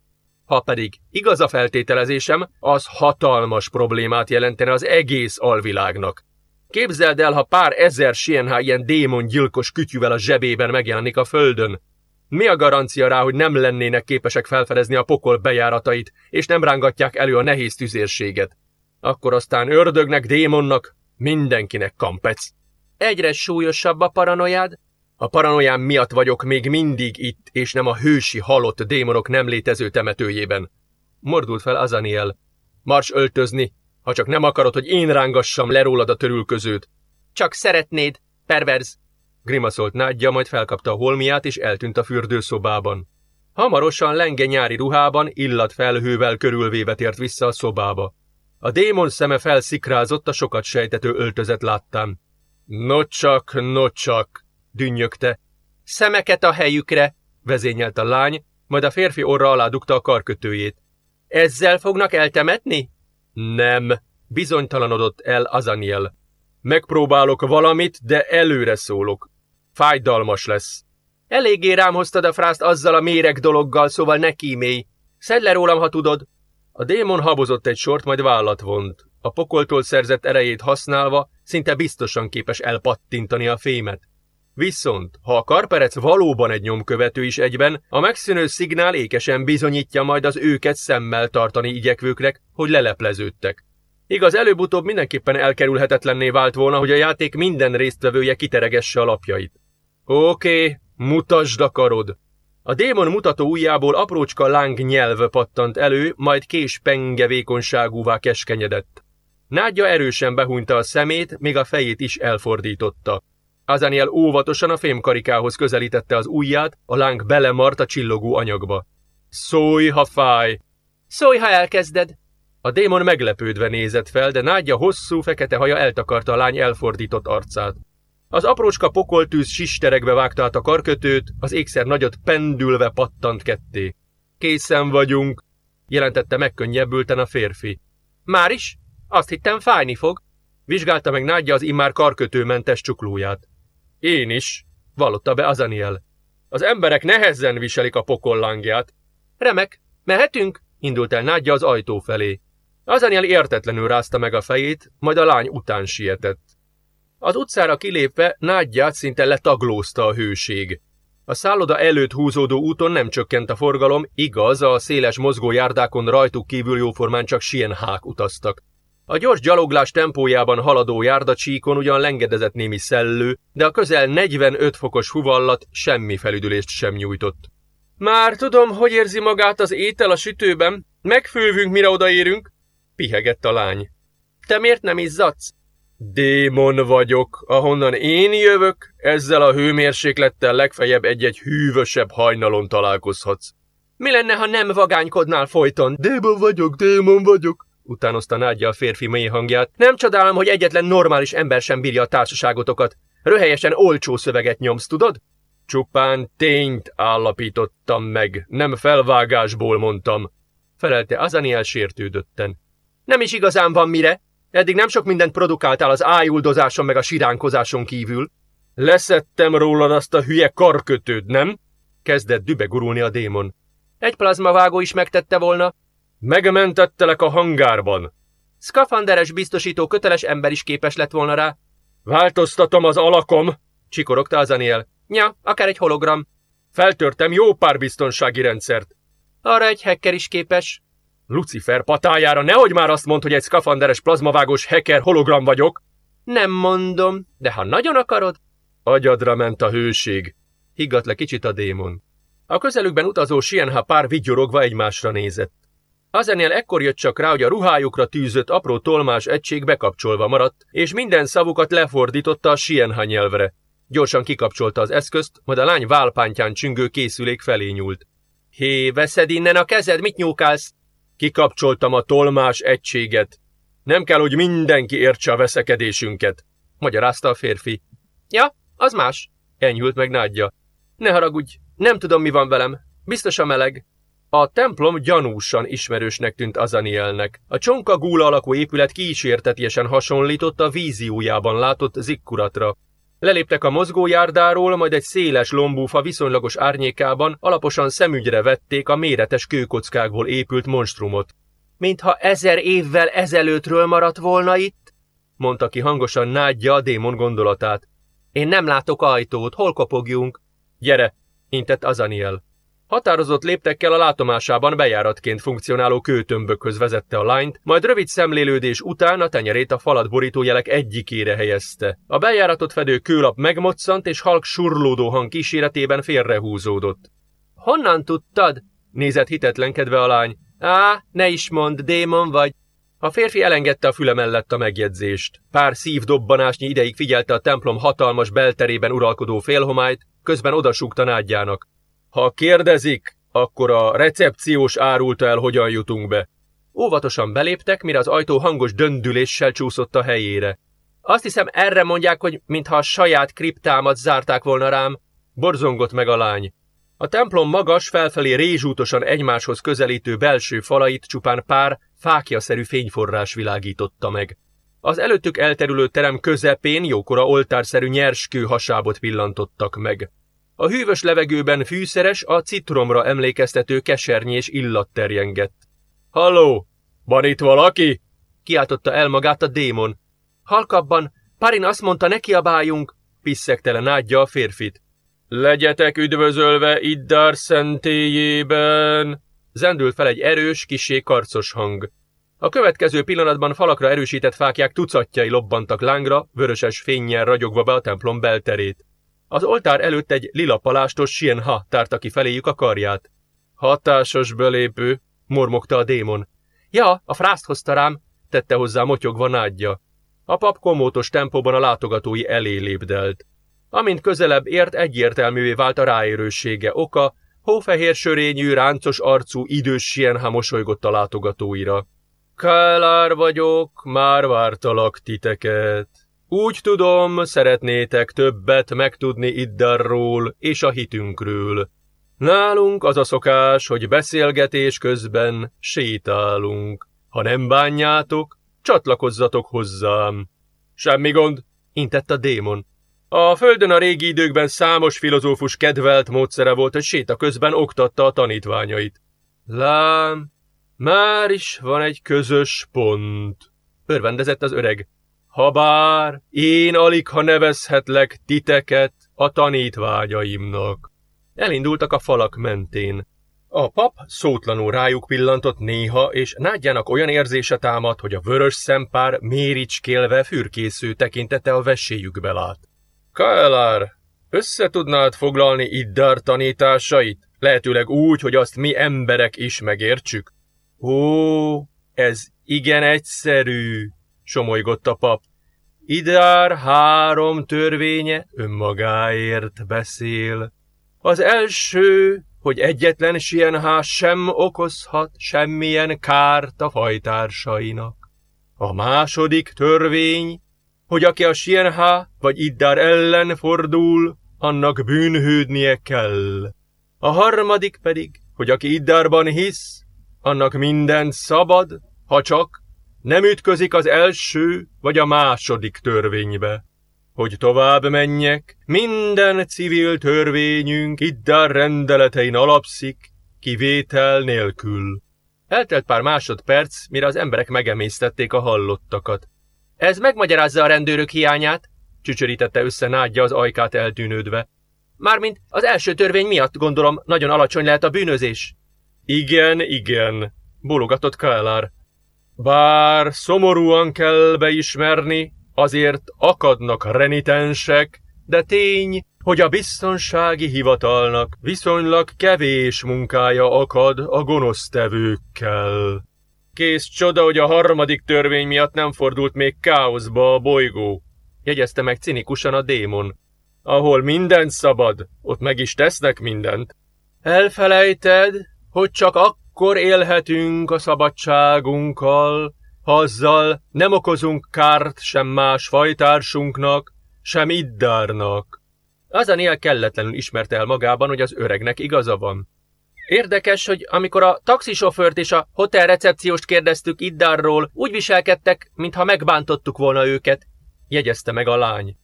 Ha pedig igaz a feltételezésem, az hatalmas problémát jelentene az egész alvilágnak. Képzeld el, ha pár ezer sienhá ilyen démon gyilkos kütyüvel a zsebében megjelenik a földön. Mi a garancia rá, hogy nem lennének képesek felfedezni a pokol bejáratait, és nem rángatják elő a nehéz tüzérséget? Akkor aztán ördögnek, démonnak, mindenkinek kampec. Egyre súlyosabb a paranoiád? A paranoiám miatt vagyok még mindig itt, és nem a hősi halott démonok nem létező temetőjében. Mordult fel Azaniel. Mars öltözni, ha csak nem akarod, hogy én rángassam le rólad a törülközőt. Csak szeretnéd, perverz. grimaszolt nádja, majd felkapta a holmiát és eltűnt a fürdőszobában. Hamarosan lenge nyári ruhában, illatfelhővel körülvéve tért vissza a szobába. A démon szeme felszikrázott a sokat sejtető öltözet láttán. Nocsak, nocsak, dünnyögte. Szemeket a helyükre, vezényelt a lány, majd a férfi orra alá dugta a karkötőjét. Ezzel fognak eltemetni? Nem, bizonytalanodott el Azaniel. Megpróbálok valamit, de előre szólok. Fájdalmas lesz. Eléggé rám hoztad a frászt azzal a méreg dologgal, szóval ne kímélj. Szedd le rólam, ha tudod. A démon habozott egy sort, majd vállat vont. A pokoltól szerzett erejét használva szinte biztosan képes elpattintani a fémet. Viszont, ha a karperec valóban egy nyomkövető is egyben, a megszűnő szignál ékesen bizonyítja majd az őket szemmel tartani igyekvőknek, hogy lelepleződtek. Igaz, előbb-utóbb mindenképpen elkerülhetetlenné vált volna, hogy a játék minden résztvevője kiteregesse a lapjait. Oké, okay, mutasd a karod! A démon mutató ujjából aprócska láng nyelv pattant elő, majd kés penge vékonyságúvá keskenyedett. Nádja erősen behúnyta a szemét, még a fejét is elfordította. Azaniel óvatosan a fémkarikához közelítette az ujját, a láng belemart a csillogó anyagba. Szólj, ha fáj! Szólj, ha elkezded! A démon meglepődve nézett fel, de nádja hosszú, fekete haja eltakarta a lány elfordított arcát. Az aprócska pokoltűz sisterekbe vágta át a karkötőt, az ékszer nagyot pendülve pattant ketté. Készen vagyunk, jelentette megkönnyebbülten a férfi. Már is? Azt hittem fájni fog. Vizsgálta meg nádja az immár karkötőmentes csuklóját. Én is, vallotta be Azaniel. Az emberek nehezen viselik a pokollangját. Remek, mehetünk? Indult el nádja az ajtó felé. Azaniel értetlenül rázta meg a fejét, majd a lány után sietett. Az utcára kilépve nádját szinte letaglózta a hőség. A szálloda előtt húzódó úton nem csökkent a forgalom, igaz, a széles mozgó járdákon rajtuk kívül jóformán csak sienhák utaztak. A gyors gyaloglás tempójában haladó járdacsíkon ugyan lengedezett némi szellő, de a közel 45 fokos huvallat semmi felüdülést sem nyújtott. Már tudom, hogy érzi magát az étel a sütőben. Megfővünk, mire odaérünk, pihegett a lány. Te miért nem izzadsz? Démon vagyok, ahonnan én jövök, ezzel a hőmérséklettel legfeljebb egy-egy hűvösebb hajnalon találkozhatsz. Mi lenne, ha nem vagánykodnál folyton? Démon vagyok, démon vagyok, utánozta Nádja a férfi mély hangját. Nem csodálom, hogy egyetlen normális ember sem bírja a társaságotokat. Röhelyesen olcsó szöveget nyomsz, tudod? Csupán tényt állapítottam meg, nem felvágásból mondtam, felelte Azaniel sértődötten. Nem is igazán van mire. Eddig nem sok mindent produkáltál az ájuldozáson meg a siránkozáson kívül. Leszettem rólad azt a hülye karkötőd, nem? Kezdett dübe gurulni a démon. Egy plazmavágó is megtette volna. Megmentettelek a hangárban. Skafanderes biztosító köteles ember is képes lett volna rá. Változtatom az alakom, csikorogta Azaniel. Nya, akár egy hologram. Feltörtem jó pár biztonsági rendszert. Arra egy hacker is képes. Lucifer patájára nehogy már azt mond, hogy egy szkafanderes plazmavágós hacker hologram vagyok. Nem mondom, de ha nagyon akarod... Agyadra ment a hőség. Higgadt le kicsit a démon. A közelükben utazó Sienha pár vigyorogva egymásra nézett. Azenél ekkor jött csak rá, hogy a ruhájukra tűzött apró tolmás egység bekapcsolva maradt, és minden szavukat lefordította a Sienha nyelvre. Gyorsan kikapcsolta az eszközt, majd a lány válpántján csüngő készülék felé nyúlt. Hé, veszed innen a kezed, mit nyúkálsz? Kikapcsoltam a tolmás egységet. Nem kell, hogy mindenki értse a veszekedésünket, magyarázta a férfi. Ja, az más, enyhült meg nádja. Ne haragudj, nem tudom, mi van velem. Biztos a meleg. A templom gyanúsan ismerősnek tűnt Azanielnek. A csonka gúla alakú épület kísértetiesen hasonlított a víziójában látott zikkuratra. Leléptek a mozgójárdáról, majd egy széles lombúfa viszonylagos árnyékában alaposan szemügyre vették a méretes kőkockákból épült monstrumot. Mintha ezer évvel ezelőttről maradt volna itt, mondta ki hangosan nádja a démon gondolatát. Én nem látok ajtót, hol kopogjunk? Gyere, intett Azaniel. Határozott léptekkel a látomásában bejáratként funkcionáló kőtömbökhöz vezette a lányt, majd rövid szemlélődés után a tenyerét a falat borító jelek egyikére helyezte. A bejáratot fedő kőlap megmoccant, és halk surlódó hang kíséretében félrehúzódott. Honnan tudtad? nézett hitetlenkedve a lány. Á, ne is mond, démon vagy. A férfi elengedte a füle mellett a megjegyzést. Pár szívdobbanásnyi ideig figyelte a templom hatalmas belterében uralkodó félhomályt, közben odasúgta nádjának. Ha kérdezik, akkor a recepciós árulta el, hogyan jutunk be. Óvatosan beléptek, mire az ajtó hangos döndüléssel csúszott a helyére. Azt hiszem, erre mondják, hogy mintha a saját kriptámat zárták volna rám, borzongott meg a lány. A templom magas, felfelé rézsútosan egymáshoz közelítő belső falait csupán pár fákjaszerű fényforrás világította meg. Az előttük elterülő terem közepén jókora oltárszerű nyerskő hasábot pillantottak meg. A hűvös levegőben fűszeres, a citromra emlékeztető és illat terjengett. Halló, van itt valaki? Kiáltotta el magát a démon. Halkabban, Parin azt mondta, ne kiabáljunk, pisszegtele nádja a férfit. Legyetek üdvözölve Iddar szentélyében! Zendült fel egy erős, kisé karcos hang. A következő pillanatban falakra erősített fákják tucatjai lobbantak lángra, vöröses fénnyel ragyogva be a templom belterét. Az oltár előtt egy lila palástos Sienha tárta ki feléjük a karját. Hatásos belépő, mormogta a démon. Ja, a frászt hozta rám, tette hozzá motyogva nádja. A pap komótos tempóban a látogatói elé lépdelt. Amint közelebb ért, egyértelművé vált a ráérőssége oka, hófehér sörényű, ráncos arcú, idős Sienha mosolygott a látogatóira. Kálár vagyok, már vártalak titeket. Úgy tudom, szeretnétek többet megtudni Iddarról és a hitünkről. Nálunk az a szokás, hogy beszélgetés közben sétálunk. Ha nem bánjátok, csatlakozzatok hozzám. Semmi gond, intett a démon. A földön a régi időkben számos filozófus kedvelt módszere volt, hogy séta közben oktatta a tanítványait. Lám, már is van egy közös pont, örvendezett az öreg. Habár én alig ha nevezhetlek titeket a tanítványaimnak. Elindultak a falak mentén. A pap szótlanul rájuk pillantott néha, és nádjának olyan érzése támad, hogy a vörös szempár méricskélve fürkésző tekintete a veséjükbe lát. Kaelár, össze foglalni Iddar tanításait? Lehetőleg úgy, hogy azt mi emberek is megértsük? Ó, ez igen egyszerű, somolygott a pap. Idár három törvénye önmagáért beszél. Az első, hogy egyetlen sienhás sem okozhat semmilyen kárt a fajtársainak. A második törvény, hogy aki a sienhá vagy iddár ellen fordul, annak bűnhődnie kell. A harmadik pedig, hogy aki iddárban hisz, annak mindent szabad, ha csak nem ütközik az első vagy a második törvénybe. Hogy tovább menjek, minden civil törvényünk iddár rendeletein alapszik, kivétel nélkül. Eltelt pár másodperc, mire az emberek megemésztették a hallottakat. Ez megmagyarázza a rendőrök hiányát, csücsörítette össze nádja az ajkát eltűnődve. Mármint az első törvény miatt gondolom nagyon alacsony lehet a bűnözés. Igen, igen, bólogatott Kálár. Bár szomorúan kell beismerni, azért akadnak renitensek, de tény, hogy a biztonsági hivatalnak viszonylag kevés munkája akad a gonosztevőkkel. Kész csoda, hogy a harmadik törvény miatt nem fordult még káoszba a bolygó, jegyezte meg cinikusan a démon. Ahol minden szabad, ott meg is tesznek mindent. Elfelejted, hogy csak akkor élhetünk a szabadságunkkal, ha azzal nem okozunk kárt sem más fajtársunknak, sem iddárnak. Azanél kelletlenül ismerte el magában, hogy az öregnek igaza van. Érdekes, hogy amikor a taxisofőrt és a hotelrecepcióst kérdeztük Iddárról, úgy viselkedtek, mintha megbántottuk volna őket, jegyezte meg a lány.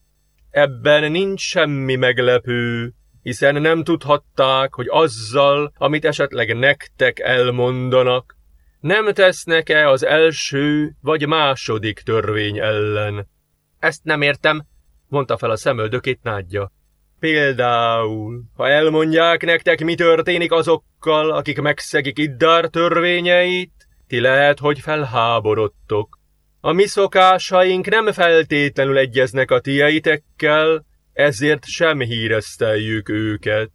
Ebben nincs semmi meglepő, hiszen nem tudhatták, hogy azzal, amit esetleg nektek elmondanak, nem tesznek-e az első vagy második törvény ellen. Ezt nem értem, mondta fel a szemöldökét nádja. Például, ha elmondják nektek, mi történik azokkal, akik megszegik Iddár törvényeit, ti lehet, hogy felháborodtok. A mi szokásaink nem feltétlenül egyeznek a tieitekkel, ezért sem híreszteljük őket.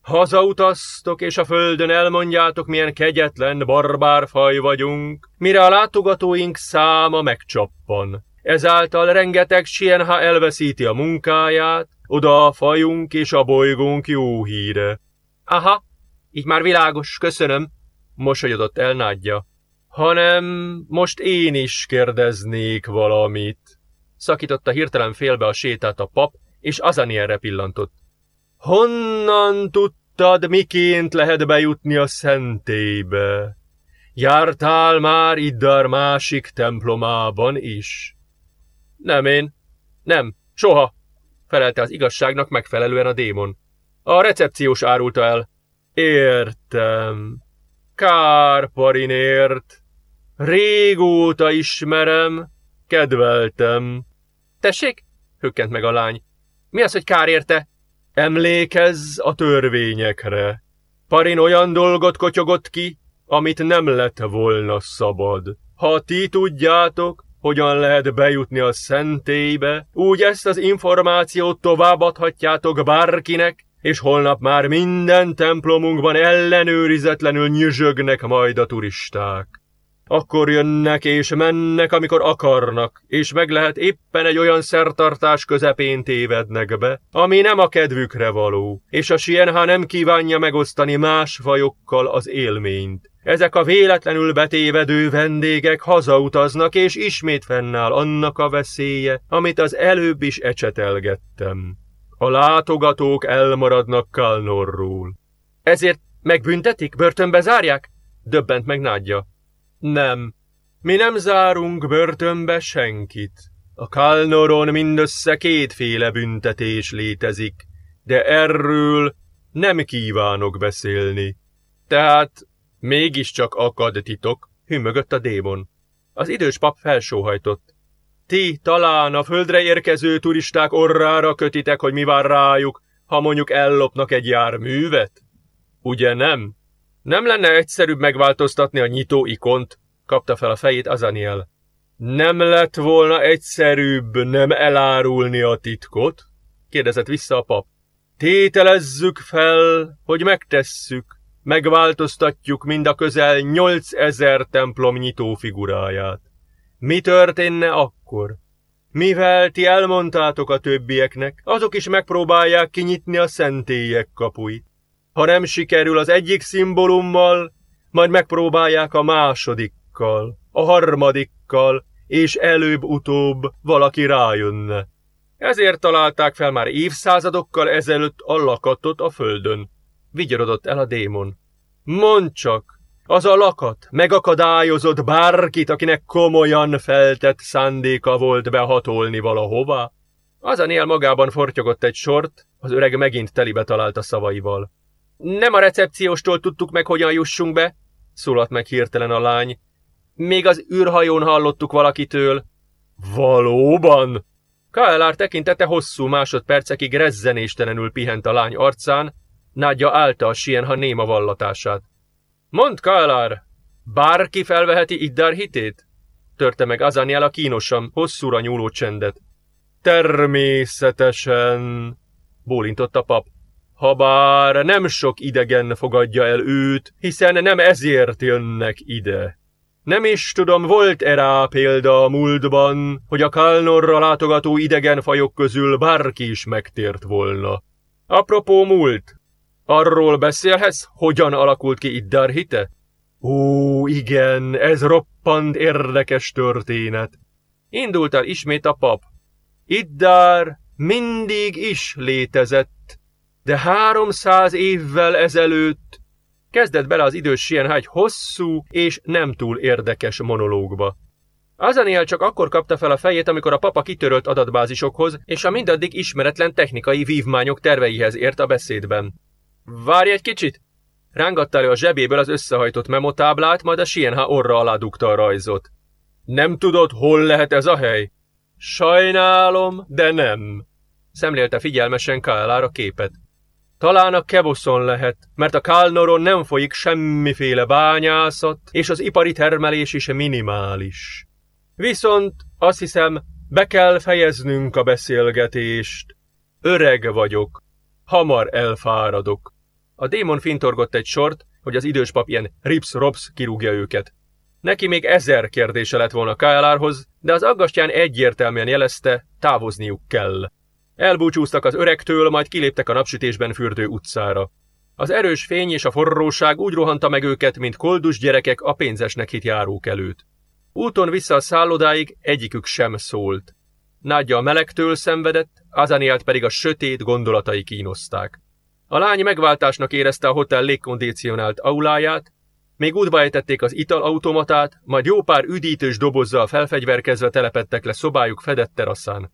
Hazautaztok, és a földön elmondjátok, milyen kegyetlen, barbár faj vagyunk, mire a látogatóink száma megcsappan. Ezáltal rengeteg sienha elveszíti a munkáját, oda a fajunk és a bolygónk jó híre. Aha, így már világos, köszönöm, mosolyodott el Nádja. Hanem most én is kérdeznék valamit. Szakította hirtelen félbe a sétát a pap, és Azanielre pillantott. Honnan tudtad, miként lehet bejutni a szentélybe? Jártál már Iddar másik templomában is? Nem én. Nem, soha, felelte az igazságnak megfelelően a démon. A recepciós árulta el. Értem. Kárparinért. Régóta ismerem, kedveltem. Tessék? hökkent meg a lány. Mi az, hogy kár érte? Emlékezz a törvényekre. Parin olyan dolgot kotyogott ki, amit nem lett volna szabad. Ha ti tudjátok, hogyan lehet bejutni a szentélybe, úgy ezt az információt továbbadhatjátok bárkinek, és holnap már minden templomunkban ellenőrizetlenül nyüzsögnek majd a turisták. Akkor jönnek és mennek, amikor akarnak, és meg lehet éppen egy olyan szertartás közepén tévednek be, ami nem a kedvükre való, és a Sienha nem kívánja megosztani más fajokkal az élményt. Ezek a véletlenül betévedő vendégek hazautaznak, és ismét fennáll annak a veszélye, amit az előbb is ecsetelgettem. A látogatók elmaradnak Kalnorról. Ezért megbüntetik, börtönbe zárják? Döbbent meg Nádja. Nem. Mi nem zárunk börtönbe senkit. A Kalnoron mindössze kétféle büntetés létezik, de erről nem kívánok beszélni. Tehát mégiscsak akad titok, hümögött a démon. Az idős pap felsóhajtott. Ti talán a földre érkező turisták orrára kötitek, hogy mi vár rájuk, ha mondjuk ellopnak egy járművet? Ugye nem? Nem lenne egyszerűbb megváltoztatni a nyitó ikont? Kapta fel a fejét Azaniel. Nem lett volna egyszerűbb nem elárulni a titkot? Kérdezett vissza a pap. Tételezzük fel, hogy megtesszük. Megváltoztatjuk mind a közel 8000 templom nyitó figuráját. Mi történne akkor? Mivel ti elmondtátok a többieknek, azok is megpróbálják kinyitni a szentélyek kapuit. Ha nem sikerül az egyik szimbólummal, majd megpróbálják a másodikkal, a harmadikkal, és előbb-utóbb valaki rájönne. Ezért találták fel már évszázadokkal ezelőtt a lakatot a földön. Vigyorodott el a démon. Mondd csak, az a lakat megakadályozott bárkit, akinek komolyan feltett szándéka volt behatolni valahova? Azanél magában fortyogott egy sort, az öreg megint telibe talált a szavaival. Nem a recepcióstól tudtuk meg, hogyan jussunk be, szólalt meg hirtelen a lány. Még az űrhajón hallottuk valakitől. Valóban? Kaelár tekintete hosszú másodpercekig rezzenéstelenül pihent a lány arcán, Nádja állta a sienha néma vallatását. Mondd, Kaelár, bárki felveheti Iddar hitét? Törte meg Azaniel a kínosan, hosszúra nyúló csendet. Természetesen, bólintott a pap. Habár nem sok idegen fogadja el őt, hiszen nem ezért jönnek ide. Nem is tudom, volt-e rá példa a múltban, hogy a Kalnorra látogató idegen fajok közül bárki is megtért volna. Apropó múlt, arról beszélhetsz, hogyan alakult ki Iddar hite? Ó, igen, ez roppant érdekes történet. Indult el ismét a pap. Iddar mindig is létezett, de háromszáz évvel ezelőtt kezdett bele az idős Sienha hosszú és nem túl érdekes monológba. Azaniel csak akkor kapta fel a fejét, amikor a papa kitörölt adatbázisokhoz és a mindaddig ismeretlen technikai vívmányok terveihez ért a beszédben. Várj egy kicsit! Rángatta elő a zsebéből az összehajtott memotáblát, majd a Sienha orra alá dugta a rajzot. Nem tudod, hol lehet ez a hely? Sajnálom, de nem. Szemlélte figyelmesen Kálár a képet. Talán a Kevoszon lehet, mert a Kálnoron nem folyik semmiféle bányászat, és az ipari termelés is minimális. Viszont azt hiszem, be kell fejeznünk a beszélgetést. Öreg vagyok, hamar elfáradok. A démon fintorgott egy sort, hogy az idős pap ilyen rips-rops kirúgja őket. Neki még ezer kérdése lett volna Kálárhoz, de az aggastyán egyértelműen jelezte, távozniuk kell. Elbúcsúztak az öregtől, majd kiléptek a napsütésben fürdő utcára. Az erős fény és a forróság úgy rohanta meg őket, mint koldus gyerekek a pénzesnek hit járók előtt. Úton vissza a szállodáig egyikük sem szólt. Nádja a melegtől szenvedett, Azanielt pedig a sötét gondolatai kínozták. A lány megváltásnak érezte a hotel légkondicionált auláját, még útba ejtették az italautomatát, majd jó pár üdítős dobozzal felfegyverkezve telepettek le szobájuk fedett teraszán.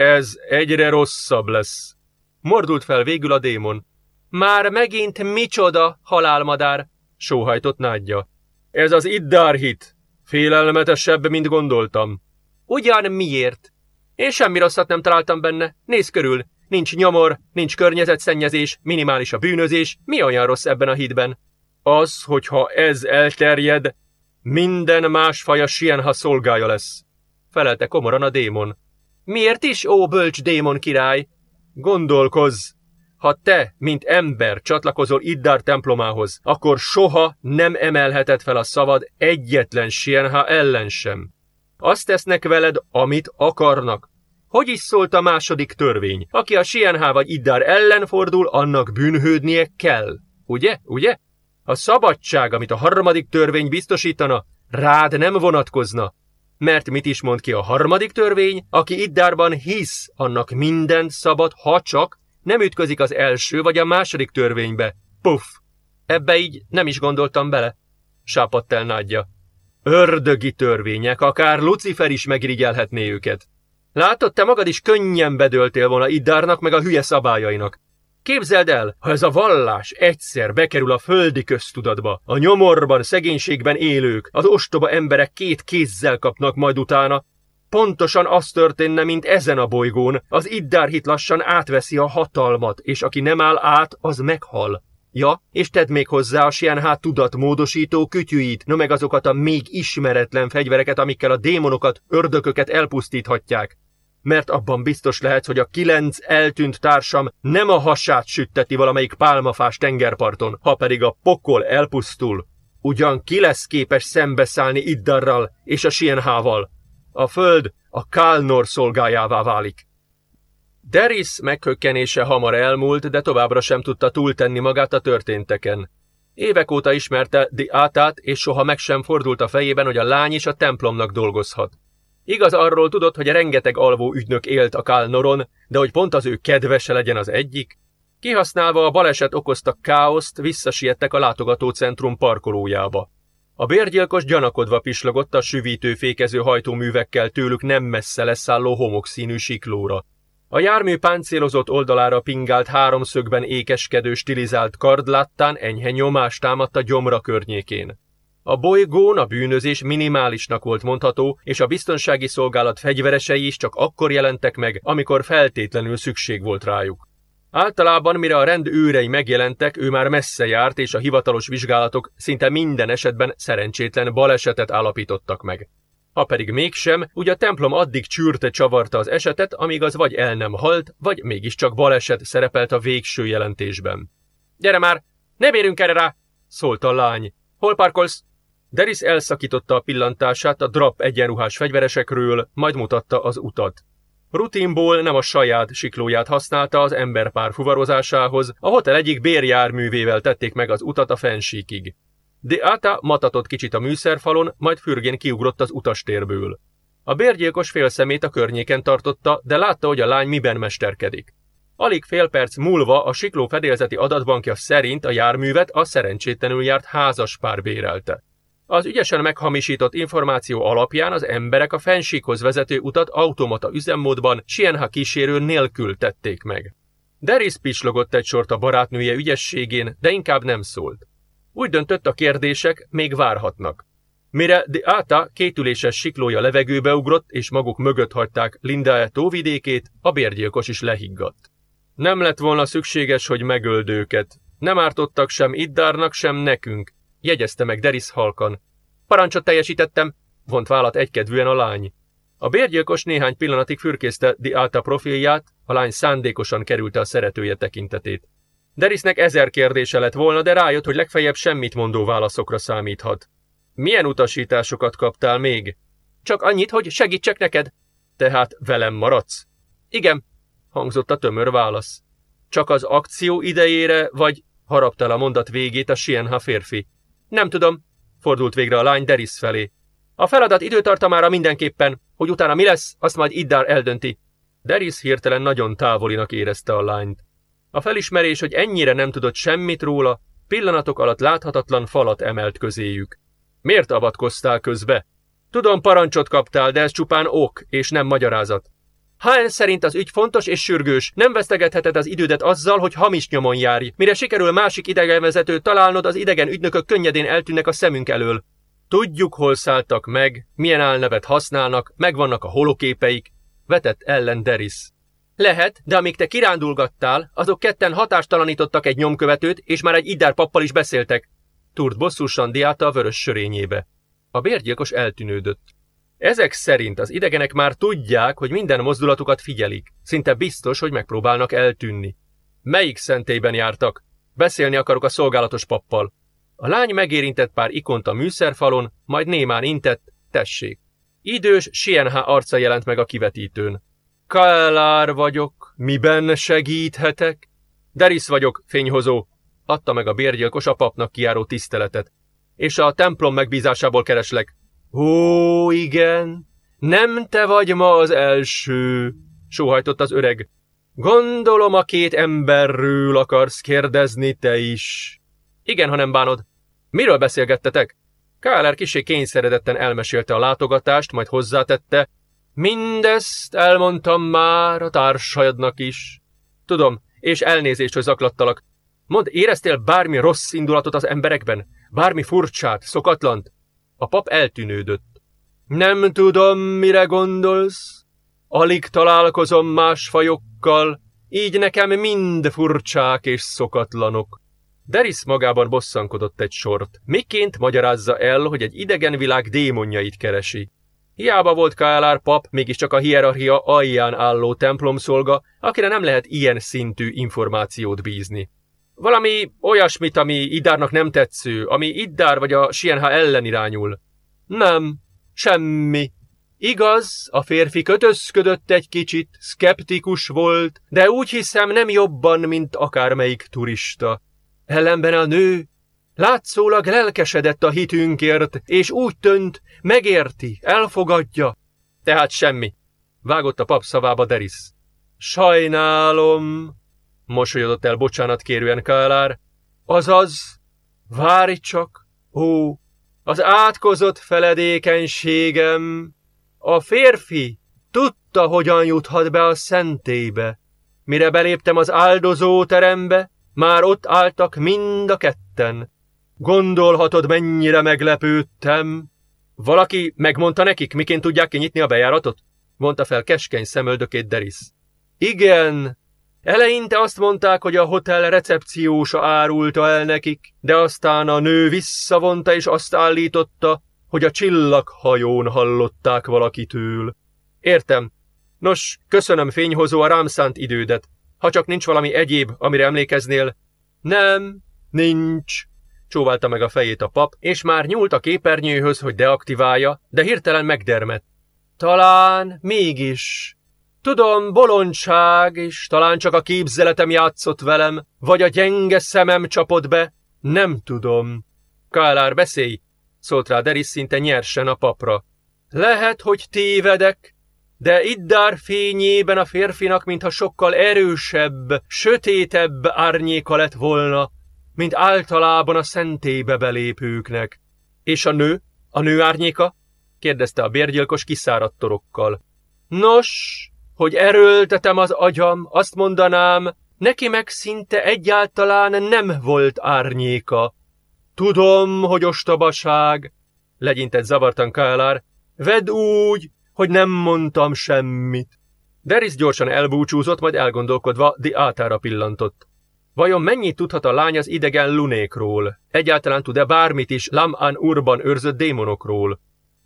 Ez egyre rosszabb lesz. Mordult fel végül a démon. Már megint micsoda, halálmadár, sóhajtott nádja. Ez az Iddárhit. Félelmetesebb, mint gondoltam. Ugyan miért? Én semmi rosszat nem találtam benne. Nézz körül. Nincs nyomor, nincs környezetszennyezés, minimális a bűnözés. Mi olyan rossz ebben a hídben? Az, hogyha ez elterjed, minden más faja Sienha szolgája lesz. Felelte komoran a démon. Miért is, ó bölcs démon király? Gondolkozz! Ha te, mint ember csatlakozol Iddar templomához, akkor soha nem emelheted fel a szavad egyetlen Sienha ellen sem. Azt tesznek veled, amit akarnak. Hogy is szólt a második törvény? Aki a Sienha vagy Iddar ellen fordul, annak bűnhődnie kell. Ugye? Ugye? A szabadság, amit a harmadik törvény biztosítana, rád nem vonatkozna. Mert mit is mond ki a harmadik törvény? Aki Iddárban hisz, annak mindent szabad, ha csak nem ütközik az első vagy a második törvénybe. Puff! Ebbe így nem is gondoltam bele. Sápadt el nádja. Ördögi törvények, akár Lucifer is megrigyelhetné őket. Látod, te magad is könnyen bedöltél volna Iddárnak meg a hülye szabályainak. Képzeld el, ha ez a vallás egyszer bekerül a földi köztudatba, a nyomorban, szegénységben élők, az ostoba emberek két kézzel kapnak majd utána, Pontosan az történne, mint ezen a bolygón, az Iddárhit lassan átveszi a hatalmat, és aki nem áll át, az meghal. Ja, és tedd még hozzá a Sienhát tudatmódosító kütyűit, no meg azokat a még ismeretlen fegyvereket, amikkel a démonokat, ördököket elpusztíthatják mert abban biztos lehet, hogy a kilenc eltűnt társam nem a hasát sütteti valamelyik pálmafás tengerparton, ha pedig a pokol elpusztul. Ugyan ki lesz képes szembeszállni Iddarral és a Sienhával? A föld a Kálnor szolgájává válik. Deris meghökkenése hamar elmúlt, de továbbra sem tudta túltenni magát a történteken. Évek óta ismerte Di Átát, és soha meg sem fordult a fejében, hogy a lány is a templomnak dolgozhat. Igaz arról tudott, hogy rengeteg alvó ügynök élt a Kálnoron, de hogy pont az ő kedvese legyen az egyik? Kihasználva a baleset okozta káoszt, visszasiettek a látogatócentrum parkolójába. A bérgyilkos gyanakodva pislogott a süvítő fékező hajtóművekkel tőlük nem messze leszálló homokszínű siklóra. A jármű páncélozott oldalára pingált háromszögben ékeskedő stilizált kard láttán enyhe nyomást támadt a gyomra környékén. A bolygón a bűnözés minimálisnak volt mondható, és a biztonsági szolgálat fegyveresei is csak akkor jelentek meg, amikor feltétlenül szükség volt rájuk. Általában, mire a rend őrei megjelentek, ő már messze járt, és a hivatalos vizsgálatok szinte minden esetben szerencsétlen balesetet állapítottak meg. Ha pedig mégsem, ugye a templom addig csűrte csavarta az esetet, amíg az vagy el nem halt, vagy mégiscsak baleset szerepelt a végső jelentésben. Gyere már, ne érünk erre rá, szólt a lány. Hol parkolsz? Deris elszakította a pillantását a drap egyenruhás fegyveresekről, majd mutatta az utat. Rutinból nem a saját siklóját használta az emberpár fuvarozásához, a hotel egyik bérjárművével tették meg az utat a fensíkig. De Ata matatott kicsit a műszerfalon, majd fürgén kiugrott az utastérből. A bérgyilkos fél szemét a környéken tartotta, de látta, hogy a lány miben mesterkedik. Alig fél perc múlva a sikló fedélzeti adatbankja szerint a járművet a szerencsétlenül járt házas pár bérelte. Az ügyesen meghamisított információ alapján az emberek a fensíkhoz vezető utat automata üzemmódban Sienha kísérő nélkül tették meg. Deris pislogott egy sort a barátnője ügyességén, de inkább nem szólt. Úgy döntött a kérdések, még várhatnak. Mire de Ata kétüléses siklója levegőbe ugrott, és maguk mögött hagyták Lindae tóvidékét, a bérgyilkos is lehiggadt. Nem lett volna szükséges, hogy megöld őket. Nem ártottak sem Iddárnak, sem nekünk, jegyezte meg Deris halkan. Parancsot teljesítettem, vont vállat egykedvűen a lány. A bérgyilkos néhány pillanatig fürkészte Di Alta profilját, a lány szándékosan kerülte a szeretője tekintetét. Derisnek ezer kérdése lett volna, de rájött, hogy legfeljebb semmit mondó válaszokra számíthat. Milyen utasításokat kaptál még? Csak annyit, hogy segítsek neked. Tehát velem maradsz? Igen, hangzott a tömör válasz. Csak az akció idejére, vagy harapta a mondat végét a Sienha férfi. Nem tudom, fordult végre a lány Deris felé. A feladat időtartamára mindenképpen, hogy utána mi lesz, azt majd Iddar eldönti. Deris hirtelen nagyon távolinak érezte a lányt. A felismerés, hogy ennyire nem tudott semmit róla, pillanatok alatt láthatatlan falat emelt közéjük. Miért avatkoztál közbe? Tudom, parancsot kaptál, de ez csupán ok, és nem magyarázat. Hán szerint az ügy fontos és sürgős, nem vesztegetheted az idődet azzal, hogy hamis nyomon járj. Mire sikerül másik idegenvezetőt találnod, az idegen ügynökök könnyedén eltűnnek a szemünk elől. Tudjuk, hol szálltak meg, milyen álnevet használnak, megvannak a holoképeik, vetett ellen Deris. Lehet, de amíg te kirándulgattál, azok ketten hatástalanítottak egy nyomkövetőt, és már egy idár pappal is beszéltek. Turt bosszúsan diáta a vörös sörényébe. A bérgyilkos eltűnődött. Ezek szerint az idegenek már tudják, hogy minden mozdulatukat figyelik. Szinte biztos, hogy megpróbálnak eltűnni. Melyik szentélyben jártak? Beszélni akarok a szolgálatos pappal. A lány megérintett pár ikont a műszerfalon, majd némán intett, tessék. Idős Sienha arca jelent meg a kivetítőn. Kaelár vagyok, miben segíthetek? Deris vagyok, fényhozó, adta meg a bérgyilkos a papnak kiáró tiszteletet. És a templom megbízásából kereslek. Ó, igen, nem te vagy ma az első, sóhajtott az öreg. Gondolom a két emberről akarsz kérdezni te is. Igen, ha nem bánod. Miről beszélgettetek? Káler kisé kényszeredetten elmesélte a látogatást, majd hozzátette, mindezt elmondtam már a társajadnak is. Tudom, és elnézést, hogy zaklattalak. Mond, éreztél bármi rossz indulatot az emberekben? Bármi furcsát, szokatlant? A pap eltűnődött. Nem tudom, mire gondolsz. Alig találkozom más fajokkal, így nekem mind furcsák és szokatlanok. Deris magában bosszankodott egy sort. Miként magyarázza el, hogy egy idegen világ démonjait keresi? Hiába volt Kálár pap, mégiscsak a hierarchia alján álló templomszolga, akire nem lehet ilyen szintű információt bízni. Valami olyasmit, ami Iddárnak nem tetsző, ami Iddár vagy a Sienha ellen irányul. Nem, semmi. Igaz, a férfi kötözködött egy kicsit, szkeptikus volt, de úgy hiszem nem jobban, mint akármelyik turista. Ellenben a nő látszólag lelkesedett a hitünkért, és úgy tönt, megérti, elfogadja. Tehát semmi. Vágott a pap szavába Deris. Sajnálom, mosolyodott el bocsánat kérően Kálár. Azaz, várj csak, ó, az átkozott feledékenységem. A férfi tudta, hogyan juthat be a szentélybe. Mire beléptem az áldozó terembe, már ott álltak mind a ketten. Gondolhatod, mennyire meglepődtem. Valaki megmondta nekik, miként tudják kinyitni a bejáratot? Mondta fel keskeny szemöldökét Deris. Igen, Eleinte azt mondták, hogy a hotel recepciósa árulta el nekik, de aztán a nő visszavonta és azt állította, hogy a csillaghajón hallották valakitől. Értem. Nos, köszönöm fényhozó a rám szánt idődet. Ha csak nincs valami egyéb, amire emlékeznél. Nem, nincs. Csóválta meg a fejét a pap, és már nyúlt a képernyőhöz, hogy deaktiválja, de hirtelen megdermett. Talán mégis. Tudom, bolondság, és talán csak a képzeletem játszott velem, vagy a gyenge szemem csapott be, nem tudom. Kálár, beszélj, szólt rá Deris szinte nyersen a papra. Lehet, hogy tévedek, de Iddár fényében a férfinak mintha sokkal erősebb, sötétebb árnyéka lett volna, mint általában a szentébe belépőknek. És a nő? A nő árnyéka? kérdezte a bérgyilkos kiszáradt torokkal. Nos, hogy erőltetem az agyam, azt mondanám, neki meg szinte egyáltalán nem volt árnyéka. Tudom, hogy ostobaság, legyintett zavartan Kálár, vedd úgy, hogy nem mondtam semmit. Deris gyorsan elbúcsúzott, majd elgondolkodva Di átára pillantott. Vajon mennyit tudhat a lány az idegen lunékról? Egyáltalán tud-e bármit is Lam-an urban őrzött démonokról?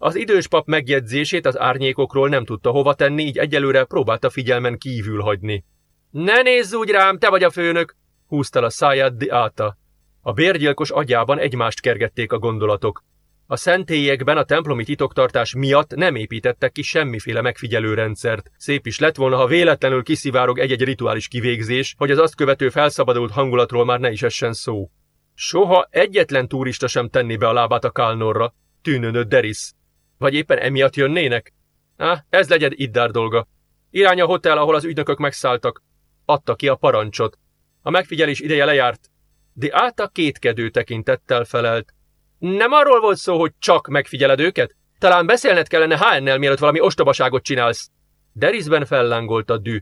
Az idős pap megjegyzését az árnyékokról nem tudta hova tenni, így egyelőre próbálta figyelmen kívül hagyni. Ne nézz úgy rám, te vagy a főnök! húzta a száját Diáta. A bérgyilkos agyában egymást kergették a gondolatok. A szentélyekben a templomi titoktartás miatt nem építettek ki semmiféle megfigyelő rendszert. Szép is lett volna, ha véletlenül kiszivárog egy-egy rituális kivégzés, hogy az azt követő felszabadult hangulatról már ne is essen szó. Soha egyetlen turista sem tenni be a lábát a Kálnorra, tűnőnött Deris. Vagy éppen emiatt jönnének? Á, ez legyen Iddár dolga. Irány a hotel, ahol az ügynökök megszálltak. Adta ki a parancsot. A megfigyelés ideje lejárt. De által kétkedő tekintettel felelt. Nem arról volt szó, hogy csak megfigyeled őket? Talán beszélned kellene HN-nel, mielőtt valami ostobaságot csinálsz. Derisben fellángolt a dű.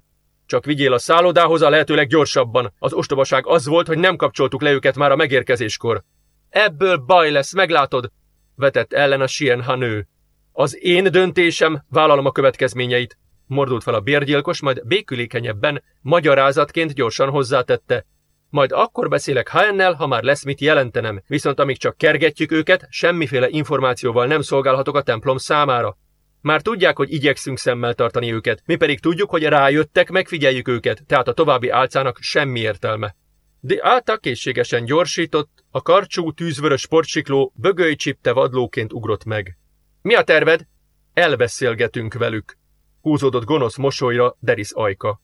Csak vigyél a szállodához a lehetőleg gyorsabban. Az ostobaság az volt, hogy nem kapcsoltuk le őket már a megérkezéskor. Ebből baj lesz, meglátod, vetett ellen a Sien nő. Az én döntésem, vállalom a következményeit. Mordult fel a bérgyilkos, majd békülékenyebben, magyarázatként gyorsan hozzátette. Majd akkor beszélek HN-nel, ha már lesz mit jelentenem, viszont amíg csak kergetjük őket, semmiféle információval nem szolgálhatok a templom számára. Már tudják, hogy igyekszünk szemmel tartani őket, mi pedig tudjuk, hogy rájöttek, megfigyeljük őket, tehát a további álcának semmi értelme. De által készségesen gyorsított, a karcsú, tűzvörös sportsikló bögöly csipte vadlóként ugrott meg. Mi a terved? Elbeszélgetünk velük. Húzódott gonosz mosolyra Deris ajka.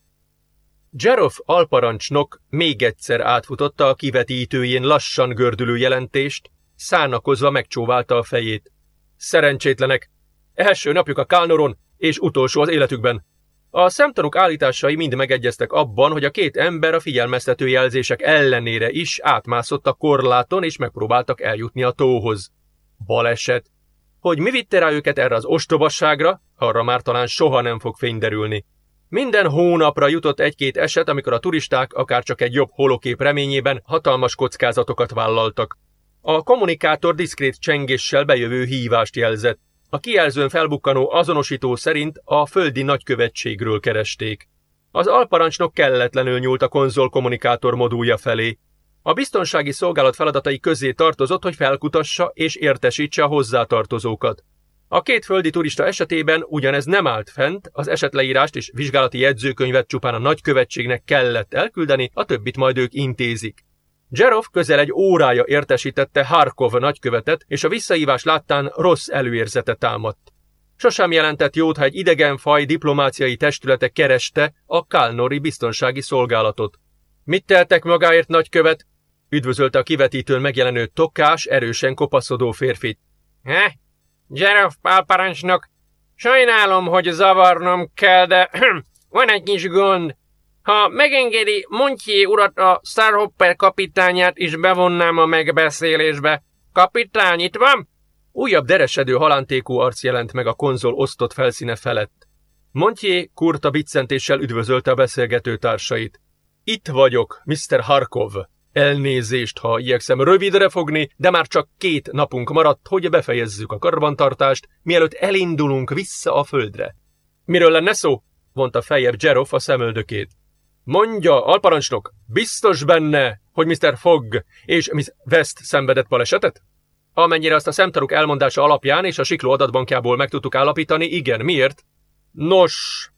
Jerof alparancsnok még egyszer átfutotta a kivetítőjén lassan gördülő jelentést, szánakozva megcsóválta a fejét. Szerencsétlenek! Első napjuk a Kálnoron, és utolsó az életükben. A szemtanúk állításai mind megegyeztek abban, hogy a két ember a figyelmeztető jelzések ellenére is átmászott a korláton, és megpróbáltak eljutni a tóhoz. Baleset. Hogy mi vitte rá őket erre az ostobasságra, arra már talán soha nem fog fényderülni. Minden hónapra jutott egy-két eset, amikor a turisták akár csak egy jobb holokép reményében hatalmas kockázatokat vállaltak. A kommunikátor diszkrét csengéssel bejövő hívást jelzett. A kijelzőn felbukkanó azonosító szerint a földi nagykövetségről keresték. Az alparancsnok kelletlenül nyúlt a konzol kommunikátor modulja felé. A biztonsági szolgálat feladatai közé tartozott, hogy felkutassa és értesítse a hozzátartozókat. A két földi turista esetében ugyanez nem állt fent, az esetleírást és vizsgálati jegyzőkönyvet csupán a nagykövetségnek kellett elküldeni, a többit majd ők intézik. Zserov közel egy órája értesítette Harkov nagykövetet, és a visszaívás láttán rossz előérzete támadt. Sosem jelentett jót, ha egy idegen faj diplomáciai testülete kereste a Kálnori biztonsági szolgálatot. Mit teltek magáért, nagykövet? Üdvözölte a kivetítőn megjelenő tokás, erősen kopaszodó férfit. He? Zserov pálparancsnok, sajnálom, hogy zavarnom kell, de van egy kis gond. Ha megengedi, Montjé urat a Starhopper kapitányát is bevonnám a megbeszélésbe. Kapitány, itt van? Újabb deresedő halántékú arc jelent meg a konzol osztott felszíne felett. Montjé kurta biccentéssel üdvözölte a beszélgető társait. Itt vagyok, Mr. Harkov. Elnézést, ha igyekszem rövidre fogni, de már csak két napunk maradt, hogy befejezzük a karbantartást, mielőtt elindulunk vissza a földre. Miről lenne szó? vonta feljebb Jeroff a szemöldökét. Mondja, alparancsnok, biztos benne, hogy Mr. Fogg és Miss West szenvedett balesetet? Amennyire azt a szemtaruk elmondása alapján és a sikló adatbankjából meg tudtuk állapítani, igen, miért? Nos,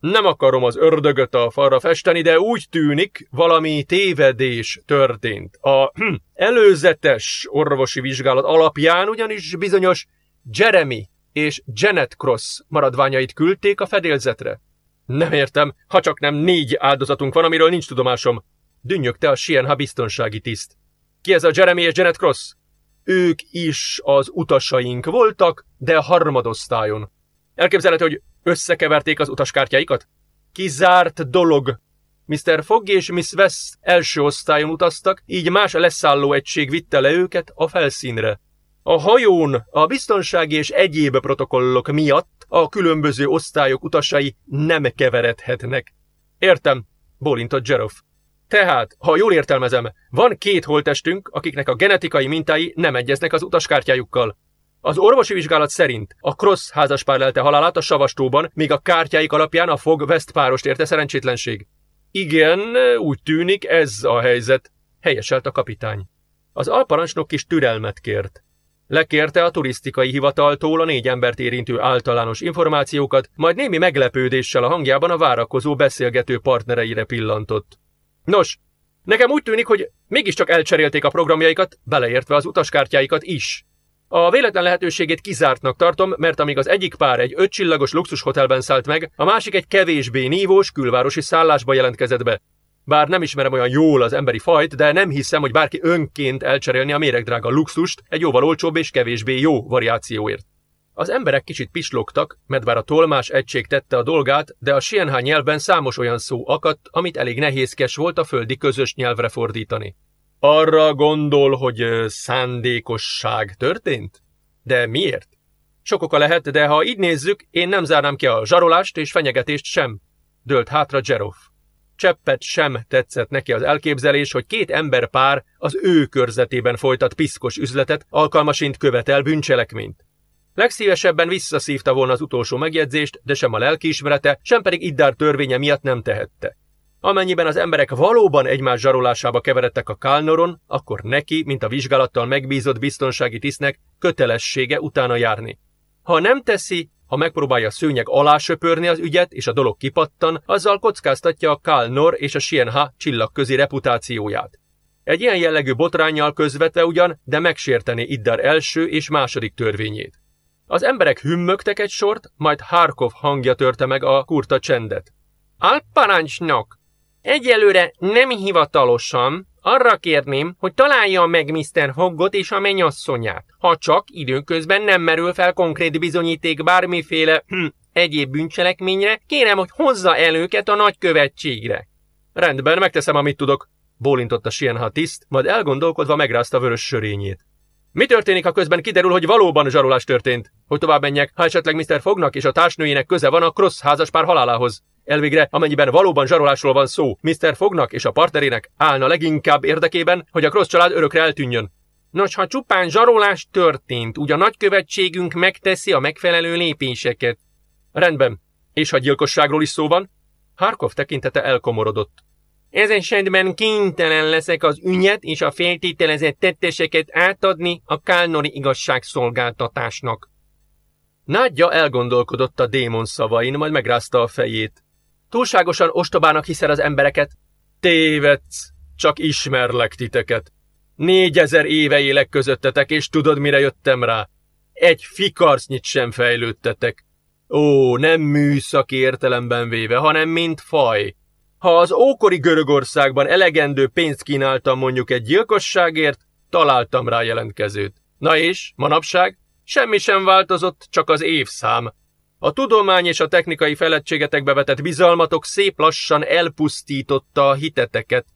nem akarom az ördögöt a falra festeni, de úgy tűnik, valami tévedés történt. A hm, előzetes orvosi vizsgálat alapján ugyanis bizonyos Jeremy és Janet Cross maradványait küldték a fedélzetre. Nem értem, ha csak nem négy áldozatunk van, amiről nincs tudomásom. Dünnyögte a Sienha biztonsági tiszt. Ki ez a Jeremy és Janet Cross? Ők is az utasaink voltak, de harmadosztályon. Elképzelhető, hogy összekeverték az utaskártyáikat? Kizárt dolog. Mr. Fogg és Miss West első osztályon utaztak, így más leszálló egység vitte le őket a felszínre. A hajón a biztonsági és egyéb protokollok miatt a különböző osztályok utasai nem keveredhetnek. Értem, bólintott Jeroff. Tehát, ha jól értelmezem, van két holtestünk, akiknek a genetikai mintái nem egyeznek az utaskártyájukkal. Az orvosi vizsgálat szerint a Cross házaspár lelte halálát a savastóban, míg a kártyáik alapján a fog West párost érte szerencsétlenség. Igen, úgy tűnik ez a helyzet, helyeselt a kapitány. Az alparancsnok kis türelmet kért. Lekérte a turisztikai hivataltól a négy embert érintő általános információkat, majd némi meglepődéssel a hangjában a várakozó beszélgető partnereire pillantott. Nos, Nekem úgy tűnik, hogy mégiscsak elcserélték a programjaikat, beleértve az utaskártyáikat is. A véletlen lehetőségét kizártnak tartom, mert amíg az egyik pár egy ötcsillagos luxushotelben szállt meg, a másik egy kevésbé nívós külvárosi szállásba jelentkezett be. Bár nem ismerem olyan jól az emberi fajt, de nem hiszem, hogy bárki önként elcserélni a méregdrága luxust egy jóval olcsóbb és kevésbé jó variációért. Az emberek kicsit pislogtak, mert bár a tolmás egység tette a dolgát, de a Sienhá nyelvben számos olyan szó akadt, amit elég nehézkes volt a földi közös nyelvre fordítani. Arra gondol, hogy szándékosság történt? De miért? Sok oka lehet, de ha így nézzük, én nem zárnám ki a zsarolást és fenyegetést sem. Dölt hátra Jeroff. Cseppet sem tetszett neki az elképzelés, hogy két ember pár az ő körzetében folytat piszkos üzletet, alkalmasint követel bűncselekményt. Legszívesebben visszaszívta volna az utolsó megjegyzést, de sem a lelkiismerete, sem pedig Iddár törvénye miatt nem tehette. Amennyiben az emberek valóban egymás zsarolásába keveredtek a Kálnoron, akkor neki, mint a vizsgálattal megbízott biztonsági tisztnek, kötelessége utána járni. Ha nem teszi, ha megpróbálja szőnyeg alá söpörni az ügyet, és a dolog kipattan, azzal kockáztatja a Kálnor és a Sienha csillagközi reputációját. Egy ilyen jellegű botrányjal közvetve ugyan, de megsérteni Iddar első és második törvényét. Az emberek hümmögtek egy sort, majd Harkov hangja törte meg a kurta csendet. Alparancsnok! Egyelőre nem hivatalosan, arra kérném, hogy találja meg Mr. Hoggot és a mennyasszonyát, ha csak időközben nem merül fel konkrét bizonyíték bármiféle hm, egyéb bűncselekményre, kérem, hogy hozza el őket a nagykövetségre. Rendben, megteszem, amit tudok, bólintott a Sienha tiszt, majd elgondolkodva megrázta vörös sörényét. Mi történik, ha közben kiderül, hogy valóban zsarolás történt? Hogy tovább menjek, ha esetleg Mr. Fognak és a társnőjének köze van a Cross házaspár halálához? Elvégre, amennyiben valóban zsarolásról van szó, Mr. Fognak és a partnerének állna leginkább érdekében, hogy a Cross család örökre eltűnjön. Nos, ha csupán zsarolás történt, úgy a nagykövetségünk megteszi a megfelelő lépéseket. Rendben. És ha gyilkosságról is szó van? Harkov tekintete elkomorodott. Ez esetben kénytelen leszek az ügyet és a feltételezett tetteseket átadni a Kálnori igazságszolgáltatásnak. Nádja elgondolkodott a démon szavain, majd megrázta a fejét. Túlságosan ostobának hiszel az embereket? Tévedsz, csak ismerlek titeket. Négyezer éve élek közöttetek, és tudod, mire jöttem rá? Egy fikarcnyit sem fejlődtetek. Ó, nem műszaki értelemben véve, hanem mint faj. Ha az ókori Görögországban elegendő pénzt kínáltam mondjuk egy gyilkosságért, találtam rá jelentkezőt. Na és, manapság? Semmi sem változott, csak az évszám. A tudomány és a technikai felettségetekbe vetett bizalmatok szép lassan elpusztította a hiteteket.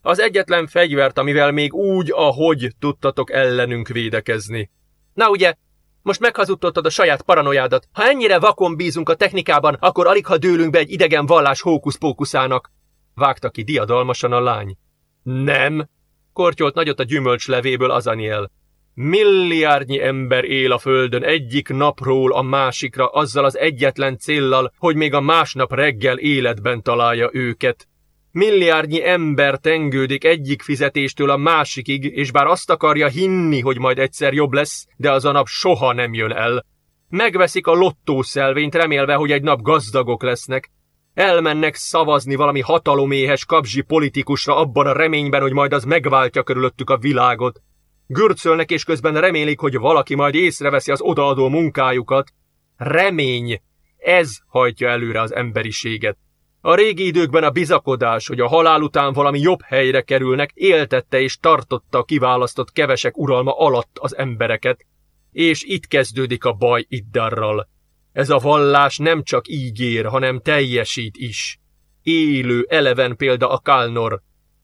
Az egyetlen fegyvert, amivel még úgy, ahogy tudtatok ellenünk védekezni. Na ugye, most meghazudtottad a saját paranoiádat. Ha ennyire vakon bízunk a technikában, akkor alig ha dőlünk be egy idegen vallás hókuszpókuszának. Vágta ki diadalmasan a lány. Nem, kortyolt nagyot a gyümölcslevéből Azaniel. Milliárdnyi ember él a földön egyik napról a másikra azzal az egyetlen céllal, hogy még a másnap reggel életben találja őket. Milliárdnyi ember tengődik egyik fizetéstől a másikig, és bár azt akarja hinni, hogy majd egyszer jobb lesz, de az a nap soha nem jön el. Megveszik a lottószelvényt, remélve, hogy egy nap gazdagok lesznek. Elmennek szavazni valami hataloméhes kapzsi politikusra abban a reményben, hogy majd az megváltja körülöttük a világot. Görcölnek és közben remélik, hogy valaki majd észreveszi az odaadó munkájukat. Remény! Ez hajtja előre az emberiséget. A régi időkben a bizakodás, hogy a halál után valami jobb helyre kerülnek, éltette és tartotta a kiválasztott kevesek uralma alatt az embereket. És itt kezdődik a baj Iddarral. Ez a vallás nem csak ígér, hanem teljesít is. Élő, eleven példa a Kálnor.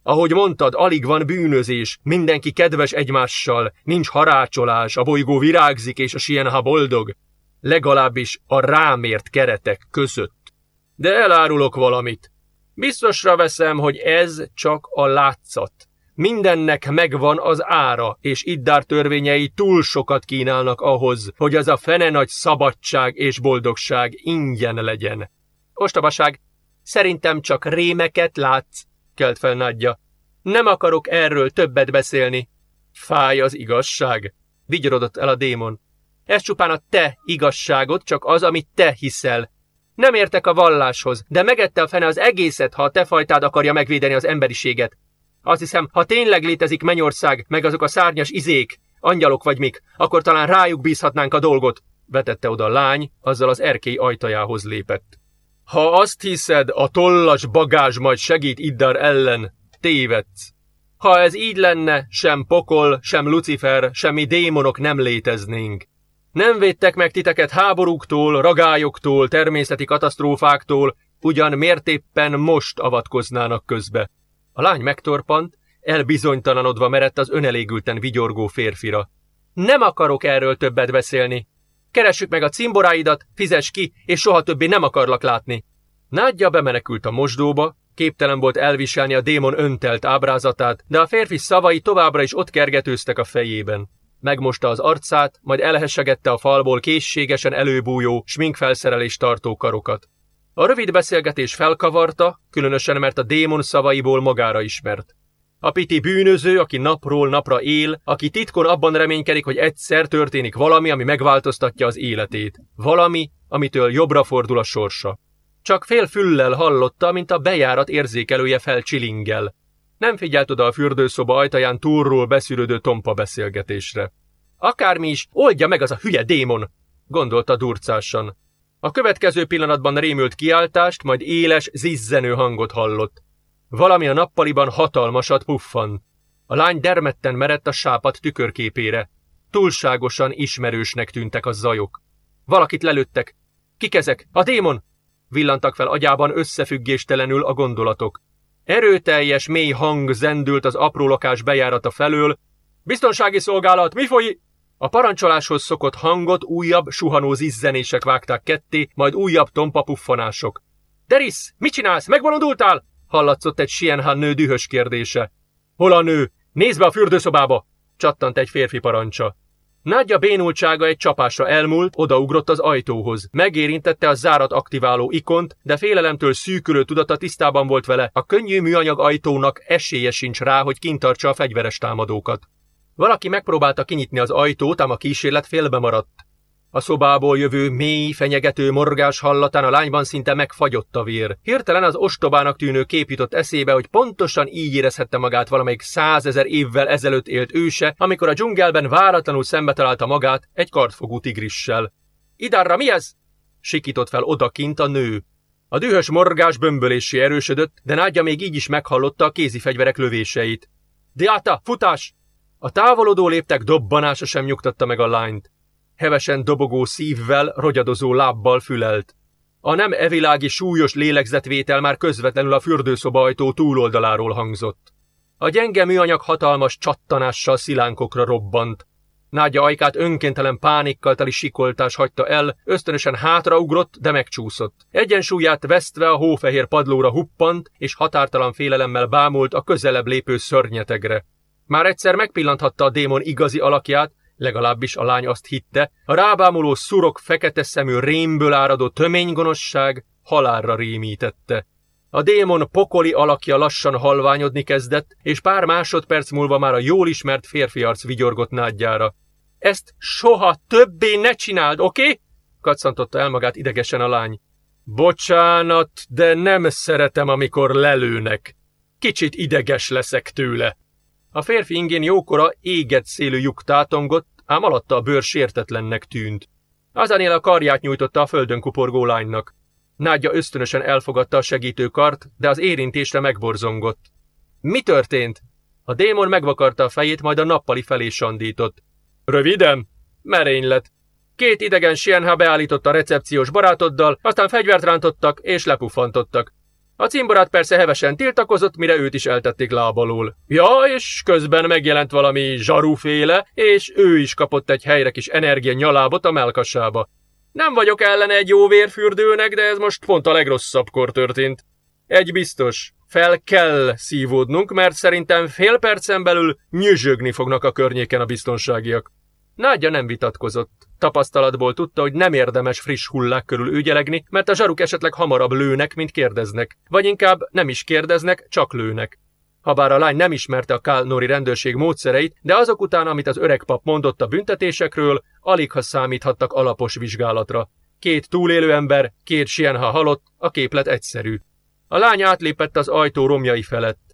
Ahogy mondtad, alig van bűnözés, mindenki kedves egymással, nincs harácsolás, a bolygó virágzik és a sienha boldog. Legalábbis a rámért keretek között. De elárulok valamit. Biztosra veszem, hogy ez csak a látszat. Mindennek megvan az ára, és Iddár törvényei túl sokat kínálnak ahhoz, hogy az a fene nagy szabadság és boldogság ingyen legyen. Ostobaság, szerintem csak rémeket látsz, kelt fel Nadja. Nem akarok erről többet beszélni. Fáj az igazság, vigyorodott el a démon. Ez csupán a te igazságod, csak az, amit te hiszel. Nem értek a valláshoz, de megette a fene az egészet, ha a te fajtád akarja megvédeni az emberiséget. Azt hiszem, ha tényleg létezik mennyország, meg azok a szárnyas izék, angyalok vagy mik, akkor talán rájuk bízhatnánk a dolgot, vetette oda a lány, azzal az erkély ajtajához lépett. Ha azt hiszed, a tollas bagázs majd segít Iddar ellen, tévedsz. Ha ez így lenne, sem pokol, sem Lucifer, semmi démonok nem léteznénk. Nem védtek meg titeket háborúktól, ragályoktól, természeti katasztrófáktól, ugyan miért éppen most avatkoznának közbe. A lány megtorpant, elbizonytalanodva merett az önelégülten vigyorgó férfira. Nem akarok erről többet beszélni. Keressük meg a cimboráidat, fizes ki, és soha többé nem akarlak látni. Nádja bemenekült a mosdóba, képtelen volt elviselni a démon öntelt ábrázatát, de a férfi szavai továbbra is ott kergetőztek a fejében. Megmosta az arcát, majd elhessegette a falból készségesen előbújó, sminkfelszerelés tartó karokat. A rövid beszélgetés felkavarta, különösen mert a démon szavaiból magára ismert. A piti bűnöző, aki napról napra él, aki titkon abban reménykedik, hogy egyszer történik valami, ami megváltoztatja az életét. Valami, amitől jobbra fordul a sorsa. Csak fél füllel hallotta, mint a bejárat érzékelője felcsilingel. Nem figyelt oda a fürdőszoba ajtaján túlról beszűrődő tompa beszélgetésre. Akármi is, oldja meg az a hülye démon, gondolta durcásan. A következő pillanatban rémült kiáltást, majd éles, zizzenő hangot hallott. Valami a nappaliban hatalmasat puffan. A lány dermedten merett a sápat tükörképére. Túlságosan ismerősnek tűntek a zajok. Valakit lelőttek. Kik ezek? A démon! Villantak fel agyában összefüggéstelenül a gondolatok. Erőteljes, mély hang zendült az apró lakás bejárata felől. Biztonsági szolgálat, mi foly... A parancsoláshoz szokott hangot újabb, suhanó zizzenések vágták ketté, majd újabb tompa puffanások. Deris, mit csinálsz? Megbolondultál? Hallatszott egy Sienhan nő dühös kérdése. Hol a nő? Nézd be a fürdőszobába! Csattant egy férfi parancsa. Nagyja bénultsága egy csapásra elmúlt, odaugrott az ajtóhoz. Megérintette a zárat aktiváló ikont, de félelemtől szűkülő tudata tisztában volt vele, a könnyű műanyag ajtónak esélye sincs rá, hogy kintartsa a fegyveres támadókat. Valaki megpróbálta kinyitni az ajtót, ám a kísérlet félbe maradt. A szobából jövő mély, fenyegető morgás hallatán a lányban szinte megfagyott a vér. Hirtelen az ostobának tűnő kép jutott eszébe, hogy pontosan így érezhette magát valamelyik százezer évvel ezelőtt élt őse, amikor a dzsungelben váratlanul szembe találta magát egy kartfogú tigrissel. Idarra mi ez? Sikított fel odakint a nő. A dühös morgás bömbölésé erősödött, de Nádja még így is meghallotta a kézi fegyverek lövéseit. Diáta, futás! A távolodó léptek dobbanása sem nyugtatta meg a lányt hevesen dobogó szívvel, rogyadozó lábbal fülelt. A nem evilági súlyos lélegzetvétel már közvetlenül a fürdőszoba ajtó túloldaláról hangzott. A gyenge műanyag hatalmas csattanással szilánkokra robbant. Nágya ajkát önkéntelen pánikkal teli sikoltás hagyta el, ösztönösen hátraugrott, de megcsúszott. Egyensúlyát vesztve a hófehér padlóra huppant, és határtalan félelemmel bámult a közelebb lépő szörnyetegre. Már egyszer megpillanthatta a démon igazi alakját, legalábbis a lány azt hitte, a rábámuló szurok fekete szemű rémből áradó töménygonosság halálra rémítette. A démon pokoli alakja lassan halványodni kezdett, és pár másodperc múlva már a jól ismert férfi arc vigyorgott nádjára. Ezt soha többé ne csináld, oké? Okay? Kacsantotta el magát idegesen a lány. Bocsánat, de nem szeretem, amikor lelőnek. Kicsit ideges leszek tőle. A férfi ingén jókora, égett szélű lyuk tátongott, ám alatta a bőr sértetlennek tűnt. Azanél a karját nyújtotta a földön kuporgó lánynak. Nádja ösztönösen elfogadta a segítő kart, de az érintésre megborzongott. Mi történt? A démon megvakarta a fejét, majd a nappali felé sandított. Röviden? Merénylet. Két idegen Sienha beállított a recepciós barátoddal, aztán fegyvert rántottak és lepufantottak. A cimborát persze hevesen tiltakozott, mire őt is eltették lábalól. Ja, és közben megjelent valami zsarúféle, és ő is kapott egy helyre kis energia nyalábot a melkasába. Nem vagyok ellene egy jó vérfürdőnek, de ez most pont a legrosszabbkor történt. Egy biztos, fel kell szívódnunk, mert szerintem fél percen belül nyüzsögni fognak a környéken a biztonságiak. Nádja nem vitatkozott. Tapasztalatból tudta, hogy nem érdemes friss hullák körül ügyelegni, mert a zsaruk esetleg hamarabb lőnek, mint kérdeznek. Vagy inkább nem is kérdeznek, csak lőnek. Habár a lány nem ismerte a Kálnori rendőrség módszereit, de azok után, amit az öreg pap mondott a büntetésekről, alig ha számíthattak alapos vizsgálatra. Két túlélő ember, két sienha halott, a képlet egyszerű. A lány átlépett az ajtó romjai felett.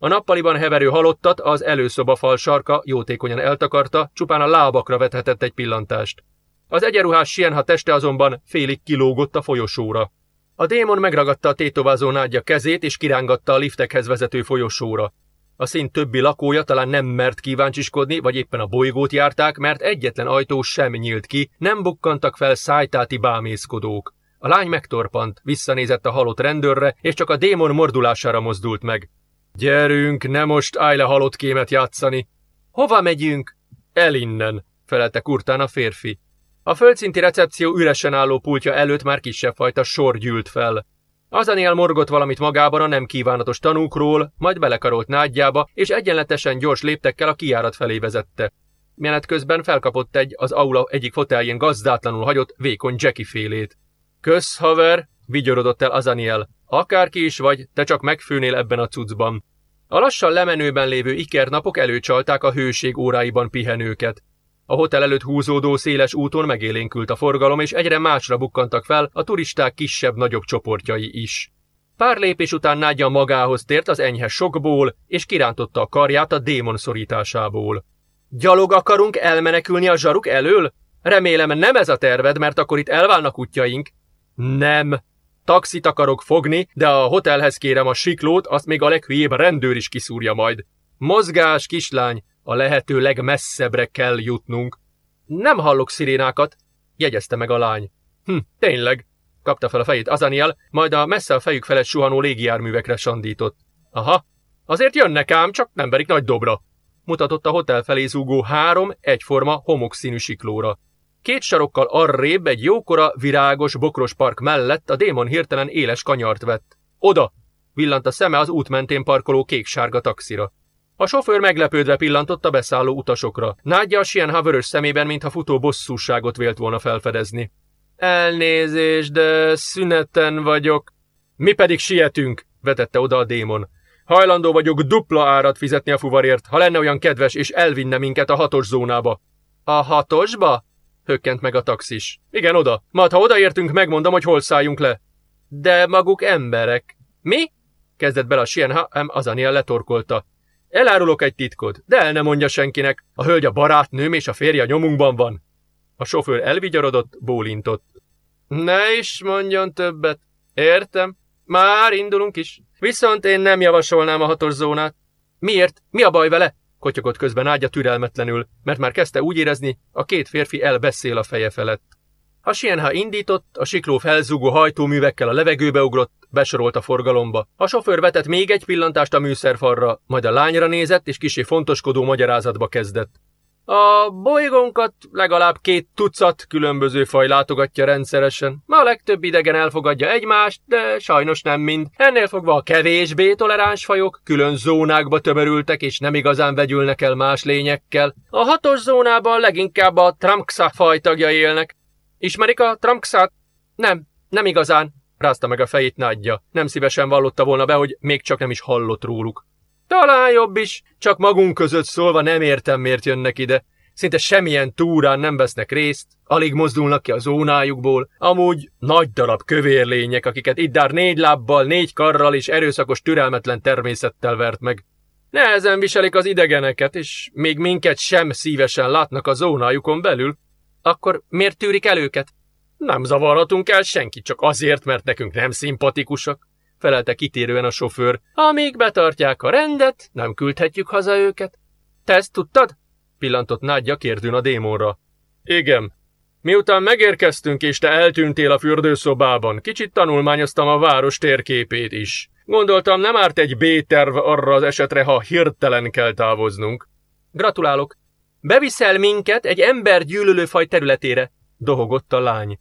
A nappaliban heverő halottat az előszoba fal sarka jótékonyan eltakarta, csupán a lábakra vethetett egy pillantást. Az egyenruhás Sienha teste azonban félig kilógott a folyosóra. A démon megragadta a tétovázó nádja kezét, és kirángatta a liftekhez vezető folyosóra. A szín többi lakója talán nem mert kíváncsiskodni, vagy éppen a bolygót járták, mert egyetlen ajtó sem nyílt ki, nem bukkantak fel szájtáti bámészkodók. A lány megtorpant, visszanézett a halott rendőrre, és csak a démon mordulására mozdult meg. Gyerünk, ne most állj le halott kémet játszani. Hova megyünk? El innen, felelte kurtán a férfi. A földszinti recepció üresen álló pultja előtt már kisebb fajta sor gyűlt fel. Azaniel morgott valamit magában a nem kívánatos tanúkról, majd belekarolt nádjába, és egyenletesen gyors léptekkel a kiárat felé vezette. Menet közben felkapott egy az aula egyik foteljén gazdátlanul hagyott vékony Jackie félét. Kösz, haver, vigyorodott el Azaniel. Akárki is vagy, te csak megfőnél ebben a cuccban. A lassan lemenőben lévő ikernapok előcsalták a hőség óráiban pihenőket. A hotel előtt húzódó széles úton megélénkült a forgalom, és egyre másra bukkantak fel a turisták kisebb-nagyobb csoportjai is. Pár lépés után Nádja magához tért az enyhe sokból, és kirántotta a karját a démon szorításából. Gyalog akarunk elmenekülni a zsaruk elől? Remélem nem ez a terved, mert akkor itt elválnak útjaink. Nem. Taxit akarok fogni, de a hotelhez kérem a siklót, azt még a leghülyébb rendőr is kiszúrja majd. Mozgás, kislány, a lehető legmesszebbre kell jutnunk. Nem hallok szirénákat, jegyezte meg a lány. Hm, tényleg, kapta fel a fejét Azaniel, majd a messze a fejük felett suhanó légijárművekre sandított. Aha, azért jönnek ám, csak nem verik nagy dobra. Mutatott a hotel felé zúgó három egyforma homokszínű siklóra. Két sarokkal arrébb egy jókora, virágos, bokros park mellett a démon hirtelen éles kanyart vett. Oda! villant a szeme az út mentén parkoló kék-sárga taxira. A sofőr meglepődve pillantott a beszálló utasokra. Nádja a Sienha vörös szemében, mintha futó bosszúságot vélt volna felfedezni. Elnézést, de szüneten vagyok. Mi pedig sietünk, vetette oda a démon. Hajlandó vagyok dupla árat fizetni a fuvarért, ha lenne olyan kedves, és elvinne minket a hatos zónába. A hatosba? Hökkent meg a taxis. Igen, oda. Majd ha odaértünk, megmondom, hogy hol szálljunk le. De maguk emberek. Mi? Kezdett bele a Sienha, em Azaniel letorkolta. Elárulok egy titkot, de el ne mondja senkinek. A hölgy a barátnőm és a férje a nyomunkban van. A sofőr elvigyarodott, bólintott. Ne is mondjon többet. Értem. Már indulunk is. Viszont én nem javasolnám a hatos zónát. Miért? Mi a baj vele? Kotyogott közben ágya türelmetlenül, mert már kezdte úgy érezni, a két férfi elbeszél a feje felett. A Sienha indított, a sikló felzúgó hajtóművekkel a levegőbe ugrott, besorolt a forgalomba. A sofőr vetett még egy pillantást a műszerfalra, majd a lányra nézett, és kisé fontoskodó magyarázatba kezdett. A bolygónkat legalább két tucat különböző faj látogatja rendszeresen. Ma a legtöbb idegen elfogadja egymást, de sajnos nem mind. Ennél fogva a kevésbé toleráns fajok külön zónákba tömörültek és nem igazán vegyülnek el más lényekkel. A hatos zónában leginkább a Tramxa faj élnek. Ismerik a Tramxát? Nem, nem igazán, rázta meg a fejét nagyja. Nem szívesen vallotta volna be, hogy még csak nem is hallott róluk. Talán jobb is, csak magunk között szólva nem értem, miért jönnek ide. Szinte semmilyen túrán nem vesznek részt, alig mozdulnak ki a zónájukból, amúgy nagy darab kövérlények, akiket Iddár négy lábbal, négy karral és erőszakos türelmetlen természettel vert meg. Nehezen viselik az idegeneket, és még minket sem szívesen látnak a zónájukon belül. Akkor miért tűrik el őket? Nem zavarhatunk el senkit, csak azért, mert nekünk nem szimpatikusak felelte kitérően a sofőr. Amíg betartják a rendet, nem küldhetjük haza őket. Te ezt tudtad? pillantott Nádja kérdőn a démonra. Igen. Miután megérkeztünk és te eltűntél a fürdőszobában, kicsit tanulmányoztam a város térképét is. Gondoltam, nem árt egy B-terv arra az esetre, ha hirtelen kell távoznunk. Gratulálok. Beviszel minket egy ember gyűlölőfaj területére, dohogott a lány.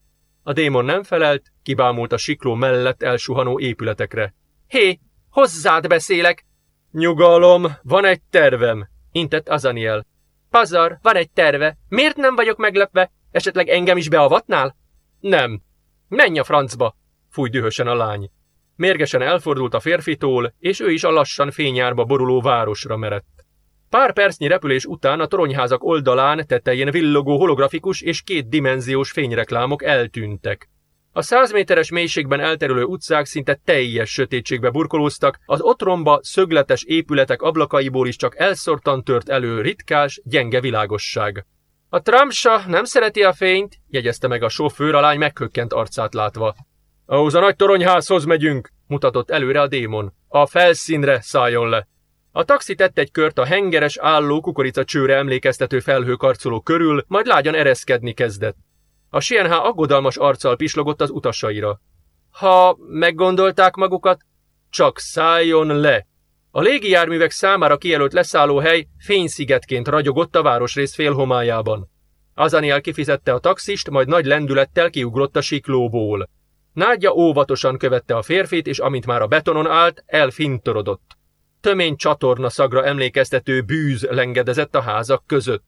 A démon nem felelt, kibámult a sikló mellett elsuhanó épületekre. Hé, hozzád beszélek! Nyugalom, van egy tervem, intett Azaniel. Pazar, van egy terve. Miért nem vagyok meglepve? Esetleg engem is beavatnál? Nem. Menj a francba, fúj dühösen a lány. Mérgesen elfordult a férfitól, és ő is a lassan fényárba boruló városra merett. Pár percnyi repülés után a toronyházak oldalán tetején villogó holografikus és kétdimenziós fényreklámok eltűntek. A száz méteres mélységben elterülő utcák szinte teljes sötétségbe burkolóztak, az otromba szögletes épületek ablakaiból is csak elszortan tört elő ritkás, gyenge világosság. A tramsa nem szereti a fényt, jegyezte meg a sofőr a lány meghökkent arcát látva. Ahhoz a nagy toronyházhoz megyünk, mutatott előre a démon. A felszínre szálljon le. A taxi tett egy kört a hengeres, álló kukoricacsőre emlékeztető felhőkarcoló körül, majd lágyan ereszkedni kezdett. A Sienhá aggodalmas arccal pislogott az utasaira. Ha meggondolták magukat, csak szálljon le. A légijárművek számára kijelölt leszállóhely fényszigetként ragyogott a városrész félhomájában. Azaniel kifizette a taxist, majd nagy lendülettel kiugrott a siklóból. Nádja óvatosan követte a férfit, és amint már a betonon állt, elfintorodott. Tömény csatorna szagra emlékeztető bűz lengedezett a házak között.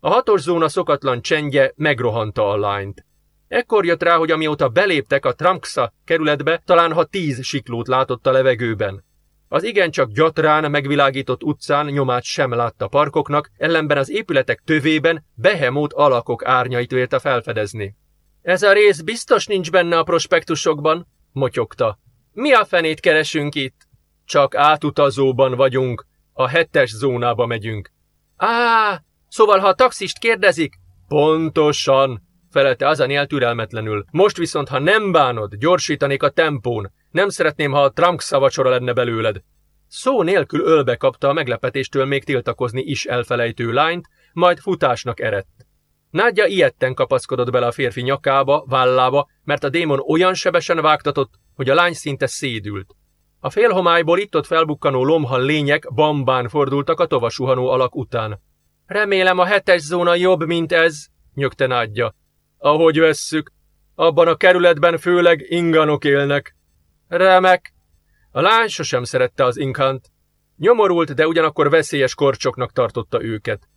A hatos zóna szokatlan csendje megrohanta a lányt. Ekkor jött rá, hogy amióta beléptek a Tramxa kerületbe, talán ha tíz siklót látott a levegőben. Az igencsak gyatrán megvilágított utcán nyomát sem látta parkoknak, ellenben az épületek tövében behemót alakok árnyait vélte felfedezni. Ez a rész biztos nincs benne a prospektusokban, motyogta. Mi a fenét keresünk itt? Csak átutazóban vagyunk, a hetes zónába megyünk. Á, szóval ha a taxist kérdezik? Pontosan, felelte Azaniel türelmetlenül. Most viszont, ha nem bánod, gyorsítanék a tempón. Nem szeretném, ha a Trunk szavacsora lenne belőled. Szó nélkül ölbe kapta a meglepetéstől még tiltakozni is elfelejtő lányt, majd futásnak erett. Nádja ilyetten kapaszkodott bele a férfi nyakába, vállába, mert a démon olyan sebesen vágtatott, hogy a lány szinte szédült. A félhomályból itt-ott felbukkanó lomha lények bambán fordultak a tovasuhanó alak után. Remélem a hetes zóna jobb, mint ez, nyögte Nádja. Ahogy vesszük, abban a kerületben főleg inganok élnek. Remek. A lány sosem szerette az inkant. Nyomorult, de ugyanakkor veszélyes korcsoknak tartotta őket.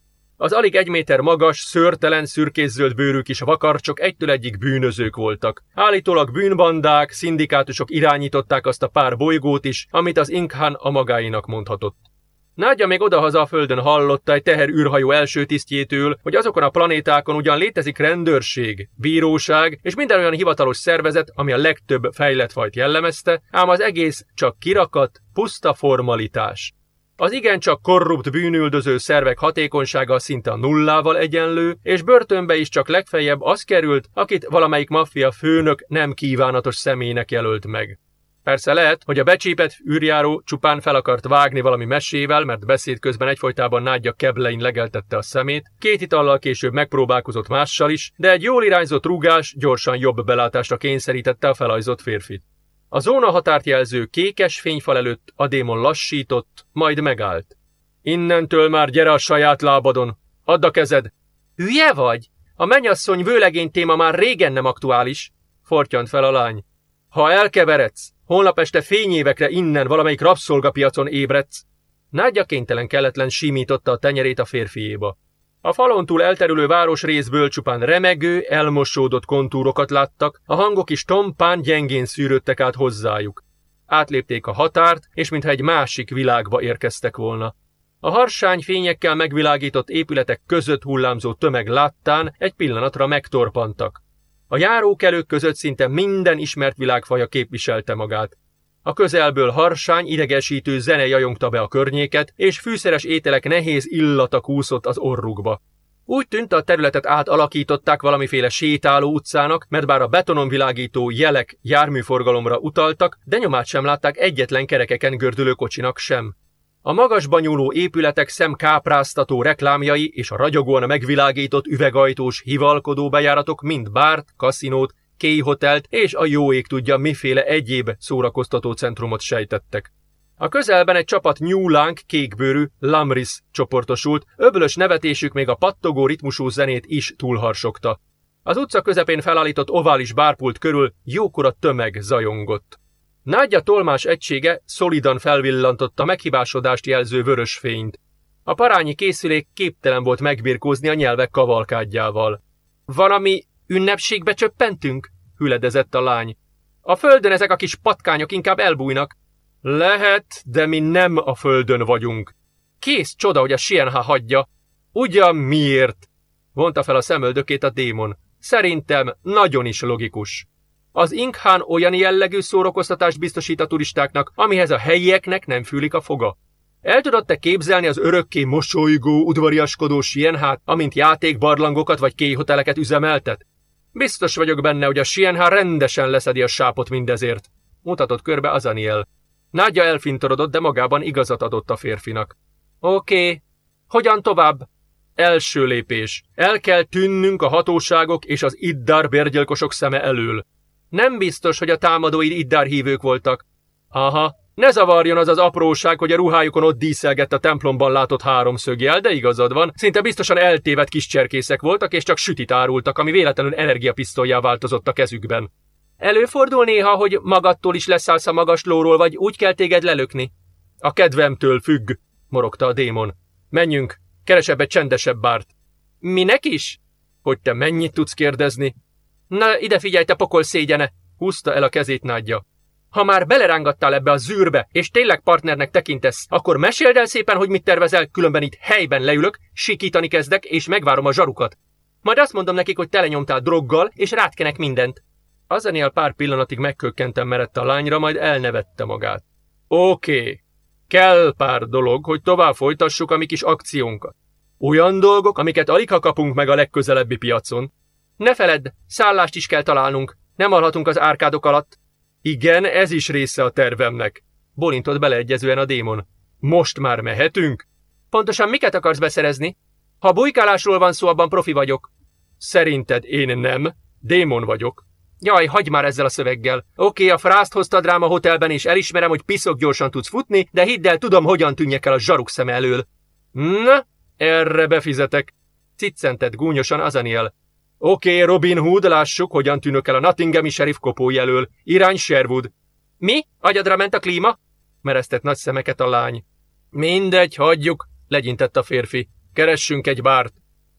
Az alig egy méter magas, szőrtelen, szürkészöld bőrük is vakarcsok egytől egyik bűnözők voltak. Állítólag bűnbandák, szindikátusok irányították azt a pár bolygót is, amit az Inkhan a magáinak mondhatott. Nádja még odahaza a földön hallotta egy teher űrhajó első tisztjétől, hogy azokon a planétákon ugyan létezik rendőrség, bíróság és minden olyan hivatalos szervezet, ami a legtöbb fejlett fajt jellemezte, ám az egész csak kirakat, puszta formalitás. Az igencsak korrupt bűnüldöző szervek hatékonysága szinte nullával egyenlő, és börtönbe is csak legfeljebb az került, akit valamelyik maffia főnök nem kívánatos személynek jelölt meg. Persze lehet, hogy a becsípett űrjáró csupán fel akart vágni valami mesével, mert beszéd közben egyfolytában nádja keblein legeltette a szemét, két itallal később megpróbálkozott mással is, de egy jól irányzott rúgás gyorsan jobb belátásra kényszerítette a felajzott férfit. A zóna határt jelző kékes fényfal előtt a démon lassított, majd megállt. Innentől már gyere a saját lábadon, add a kezed! Hülye vagy? A mennyasszony vőlegény téma már régen nem aktuális, fortyant fel a lány. Ha elkeveredsz, Holnap este fényévekre innen valamelyik rabszolgapiacon ébredsz. Nádja kénytelen kelletlen simította a tenyerét a férfiéba. A falon túl elterülő városrészből csupán remegő, elmosódott kontúrokat láttak, a hangok is tompán gyengén szűrődtek át hozzájuk. Átlépték a határt, és mintha egy másik világba érkeztek volna. A harsány fényekkel megvilágított épületek között hullámzó tömeg láttán egy pillanatra megtorpantak. A járókelők között szinte minden ismert világfaja képviselte magát. A közelből harsány, idegesítő zene jajongta be a környéket, és fűszeres ételek nehéz illata kúszott az orrukba. Úgy tűnt, a területet átalakították valamiféle sétáló utcának, mert bár a betonon világító jelek járműforgalomra utaltak, de nyomát sem látták egyetlen kerekeken gördülő kocsinak sem. A magasban nyúló épületek szemkápráztató reklámjai és a ragyogóan megvilágított üvegajtós hivalkodó bejáratok mind bárt, kaszinót, kéhotelt és a jó ég tudja miféle egyéb szórakoztató centrumot sejtettek. A közelben egy csapat nyúlánk kékbőrű Lamris csoportosult, öblös nevetésük még a pattogó ritmusú zenét is túlharsogta. Az utca közepén felállított ovális bárpult körül jókora tömeg zajongott. Nádja tolmás egysége szolidan felvillantotta meghibásodást jelző vörös fényt. A parányi készülék képtelen volt megbirkózni a nyelvek kavalkádjával. Van, ami ünnepségbe csöppentünk? hüledezett a lány. A földön ezek a kis patkányok inkább elbújnak. Lehet, de mi nem a földön vagyunk. Kész csoda, hogy a Sienha hagyja. Ugyan miért? Vonta fel a szemöldökét a démon. Szerintem nagyon is logikus. Az Inkhán olyan jellegű szórakoztatást biztosít a turistáknak, amihez a helyieknek nem fűlik a foga. El tudod-te képzelni az örökké mosolygó, udvariaskodó Sienhát, amint játékbarlangokat vagy kéhoteleket üzemeltet? Biztos vagyok benne, hogy a Sienhá rendesen leszedi a sápot mindezért. Mutatott körbe Azaniel. Nádja elfintorodott, de magában igazat adott a férfinak. Oké, hogyan tovább? Első lépés. El kell tűnnünk a hatóságok és az Iddar bérgyilkosok szeme elől. Nem biztos, hogy a támadóid Iddar hívők voltak. Aha, ne zavarjon az az apróság, hogy a ruhájukon ott díszelgett a templomban látott háromszögjel, de igazad van, szinte biztosan eltévedt kis cserkészek voltak, és csak sütit árultak, ami véletlenül energiapisztolyjá változott a kezükben. Előfordul néha, hogy magadtól is leszállsz a magas lóról, vagy úgy kell téged lelökni? A kedvemtől függ, morogta a démon. Menjünk, keresebb egy csendesebb bárt. Minek is? Hogy te mennyit tudsz kérdezni? Na, ide figyelj, te pokol szégyene! Húzta el a kezét nádja. Ha már belerángattál ebbe a zűrbe, és tényleg partnernek tekintesz, akkor meséld el szépen, hogy mit tervezel, különben itt helyben leülök, sikítani kezdek, és megvárom a zsarukat. Majd azt mondom nekik, hogy telenyomtál droggal, és rátkenek mindent. Azenél pár pillanatig megkökkentem merett a lányra, majd elnevette magát. Oké, okay. kell pár dolog, hogy tovább folytassuk a mi kis akciónkat. Olyan dolgok, amiket alig ha kapunk meg a legközelebbi piacon. Ne feledd, szállást is kell találnunk, nem alhatunk az árkádok alatt. Igen, ez is része a tervemnek. Bolintott beleegyezően a démon. Most már mehetünk? Pontosan miket akarsz beszerezni? Ha bujkálásról van szó, abban profi vagyok. Szerinted én nem? Démon vagyok. Jaj, hagyd már ezzel a szöveggel. Oké, a frászt hoztad rám a hotelben, és elismerem, hogy piszok gyorsan tudsz futni, de hidd el, tudom, hogyan tűnjek el a zsaruk szem elől. Na, erre befizetek. Ciccentett gúnyosan Azaniel. Oké, okay, Robin Hood, lássuk, hogyan tűnök el a Nottinghami sheriff kopójelől. Irány Sherwood. Mi? Agyadra ment a klíma? Mereztett nagy szemeket a lány. Mindegy, hagyjuk, legyintett a férfi. Keressünk egy bárt.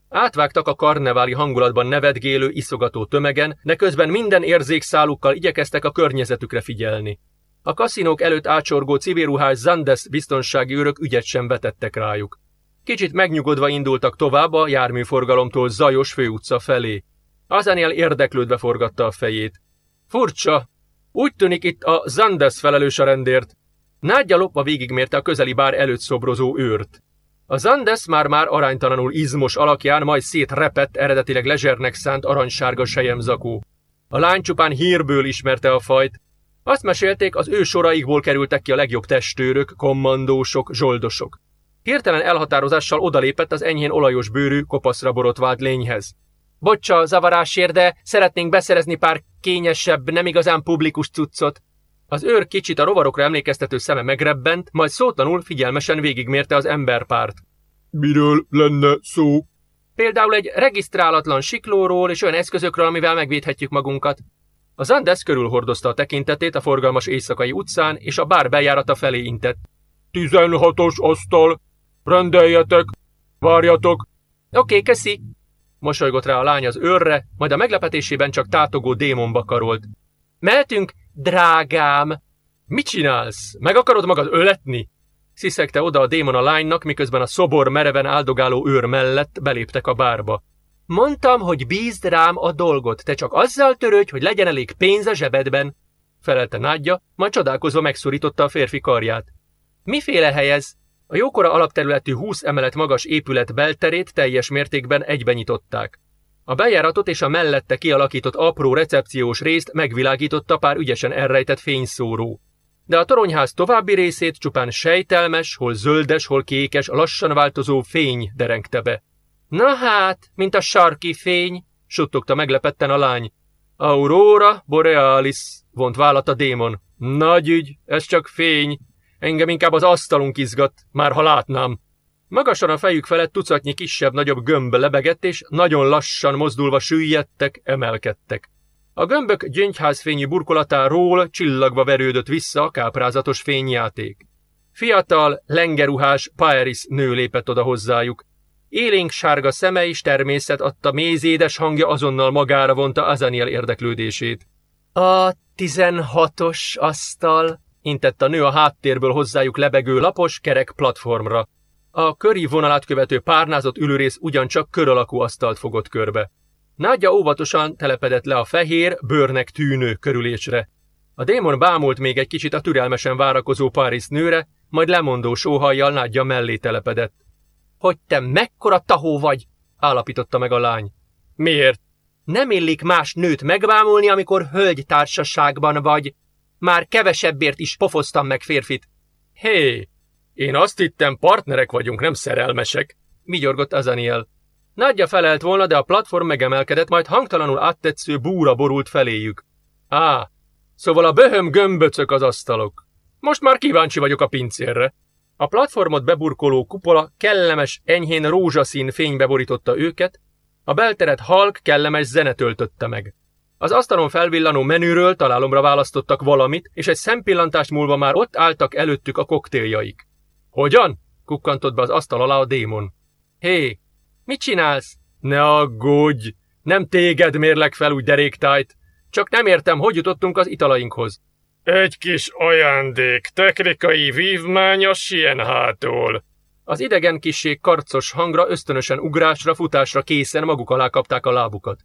Átvágtak a karneváli hangulatban nevetgélő, iszogató tömegen, de közben minden érzékszálukkal igyekeztek a környezetükre figyelni. A kaszinók előtt ácsorgó civilruhás Zandes biztonsági őrök ügyet sem vetettek rájuk. Kicsit megnyugodva indultak tovább a járműforgalomtól zajos főutca felé. Azánél érdeklődve forgatta a fejét. Furcsa! Úgy tűnik itt a Zandes felelős a rendért. Nádja lopva végigmérte a közeli bár előtt szobrozó őrt. A Zandes már-már aránytalanul izmos alakján majd szétrepett eredetileg lezsernek szánt aranysárga sejemzakó. A lány csupán hírből ismerte a fajt. Azt mesélték, az ő soraikból kerültek ki a legjobb testőrök, kommandósok, zsoldosok. Hirtelen elhatározással odalépett az enyhén olajos bőrű, kopaszra borotvált lényhez. Bocsa, zavarásért, de szeretnénk beszerezni pár kényesebb, nem igazán publikus cuccot. Az őr kicsit a rovarokra emlékeztető szeme megrebbent, majd szótlanul figyelmesen végigmérte az emberpárt. Miről lenne szó? Például egy regisztrálatlan siklóról és olyan eszközökről, amivel megvédhetjük magunkat. Az Andes körülhordozta a tekintetét a forgalmas éjszakai utcán, és a bár bejárata felé intett. Tizenhatos asztal, rendeljetek, várjatok. Oké, okay, köszi. Mosolygott rá a lány az őrre, majd a meglepetésében csak tátogó démonba karolt. Mehetünk, drágám! Mit csinálsz? Meg akarod magad öletni? Sziszegte oda a démon a lánynak, miközben a szobor mereven áldogáló őr mellett beléptek a bárba. Mondtam, hogy bízd rám a dolgot, te csak azzal törődj, hogy legyen elég pénz a zsebedben, felelte nádja, majd csodálkozva megszorította a férfi karját. Miféle helyez? A jókora alapterületű 20 emelet magas épület belterét teljes mértékben egybenyitották. A bejáratot és a mellette kialakított apró recepciós részt megvilágította pár ügyesen elrejtett fényszóró. De a toronyház további részét csupán sejtelmes, hol zöldes, hol kékes, lassan változó fény derengte be. Na hát, mint a sarki fény, suttogta meglepetten a lány. Aurora borealis, vont vállat a démon. Nagy ügy, ez csak fény. Engem inkább az asztalunk izgat, már ha látnám. Magasan a fejük felett tucatnyi kisebb-nagyobb gömb lebegett, és nagyon lassan mozdulva süllyedtek, emelkedtek. A gömbök gyöngyházfényű burkolatáról csillagva verődött vissza a káprázatos fényjáték. Fiatal, lengeruhás Paeris nő lépett oda hozzájuk. Élénk sárga szeme és természet adta mézédes hangja azonnal magára vonta Azaniel érdeklődését. A tizenhatos asztal, intett a nő a háttérből hozzájuk lebegő lapos, kerek platformra. A köri vonalát követő párnázott ülőrész ugyancsak kör alakú asztalt fogott körbe. Nagyja óvatosan telepedett le a fehér, bőrnek tűnő körülésre. A démon bámult még egy kicsit a türelmesen várakozó Paris nőre, majd lemondó sóhajjal Nagyja mellé telepedett. Hogy te mekkora tahó vagy, állapította meg a lány. Miért? Nem illik más nőt megbámulni, amikor hölgy társaságban vagy. Már kevesebbért is pofoztam meg férfit. Hé, én azt hittem, partnerek vagyunk, nem szerelmesek, vigyorgott Azaniel. Nagyja felelt volna, de a platform megemelkedett, majd hangtalanul áttetsző búra borult feléjük. Á, szóval a böhöm gömböcök az asztalok. Most már kíváncsi vagyok a pincérre. A platformot beburkoló kupola kellemes, enyhén rózsaszín fénybe borította őket, a belteret halk, kellemes zene töltötte meg. Az asztalon felvillanó menüről találomra választottak valamit, és egy szempillantást múlva már ott álltak előttük a koktéljaik. Hogyan? kukkantott be az asztal alá a démon. Hé, mit csinálsz? Ne aggódj! Nem téged mérlek fel úgy deréktájt. Csak nem értem, hogy jutottunk az italainkhoz. Egy kis ajándék, technikai vívmány a Sienhától. Az idegen kisség karcos hangra, ösztönösen ugrásra, futásra készen maguk alá kapták a lábukat.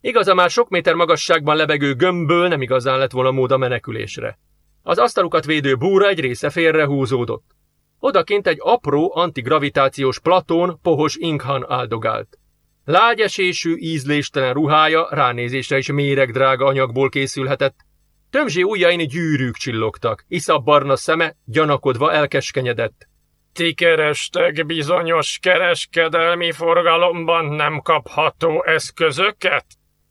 Igaza már sok méter magasságban lebegő gömbből nem igazán lett volna mód a menekülésre. Az asztalukat védő búra egy része félre húzódott. Odakint egy apró antigravitációs platón pohos inkhan áldogált. Lágyesésű, ízléstelen ruhája ránézésre is méregdrága anyagból készülhetett. Tömzsi ujjain gyűrűk csillogtak, barna szeme gyanakodva elkeskenyedett. Ti kerestek bizonyos kereskedelmi forgalomban nem kapható eszközöket?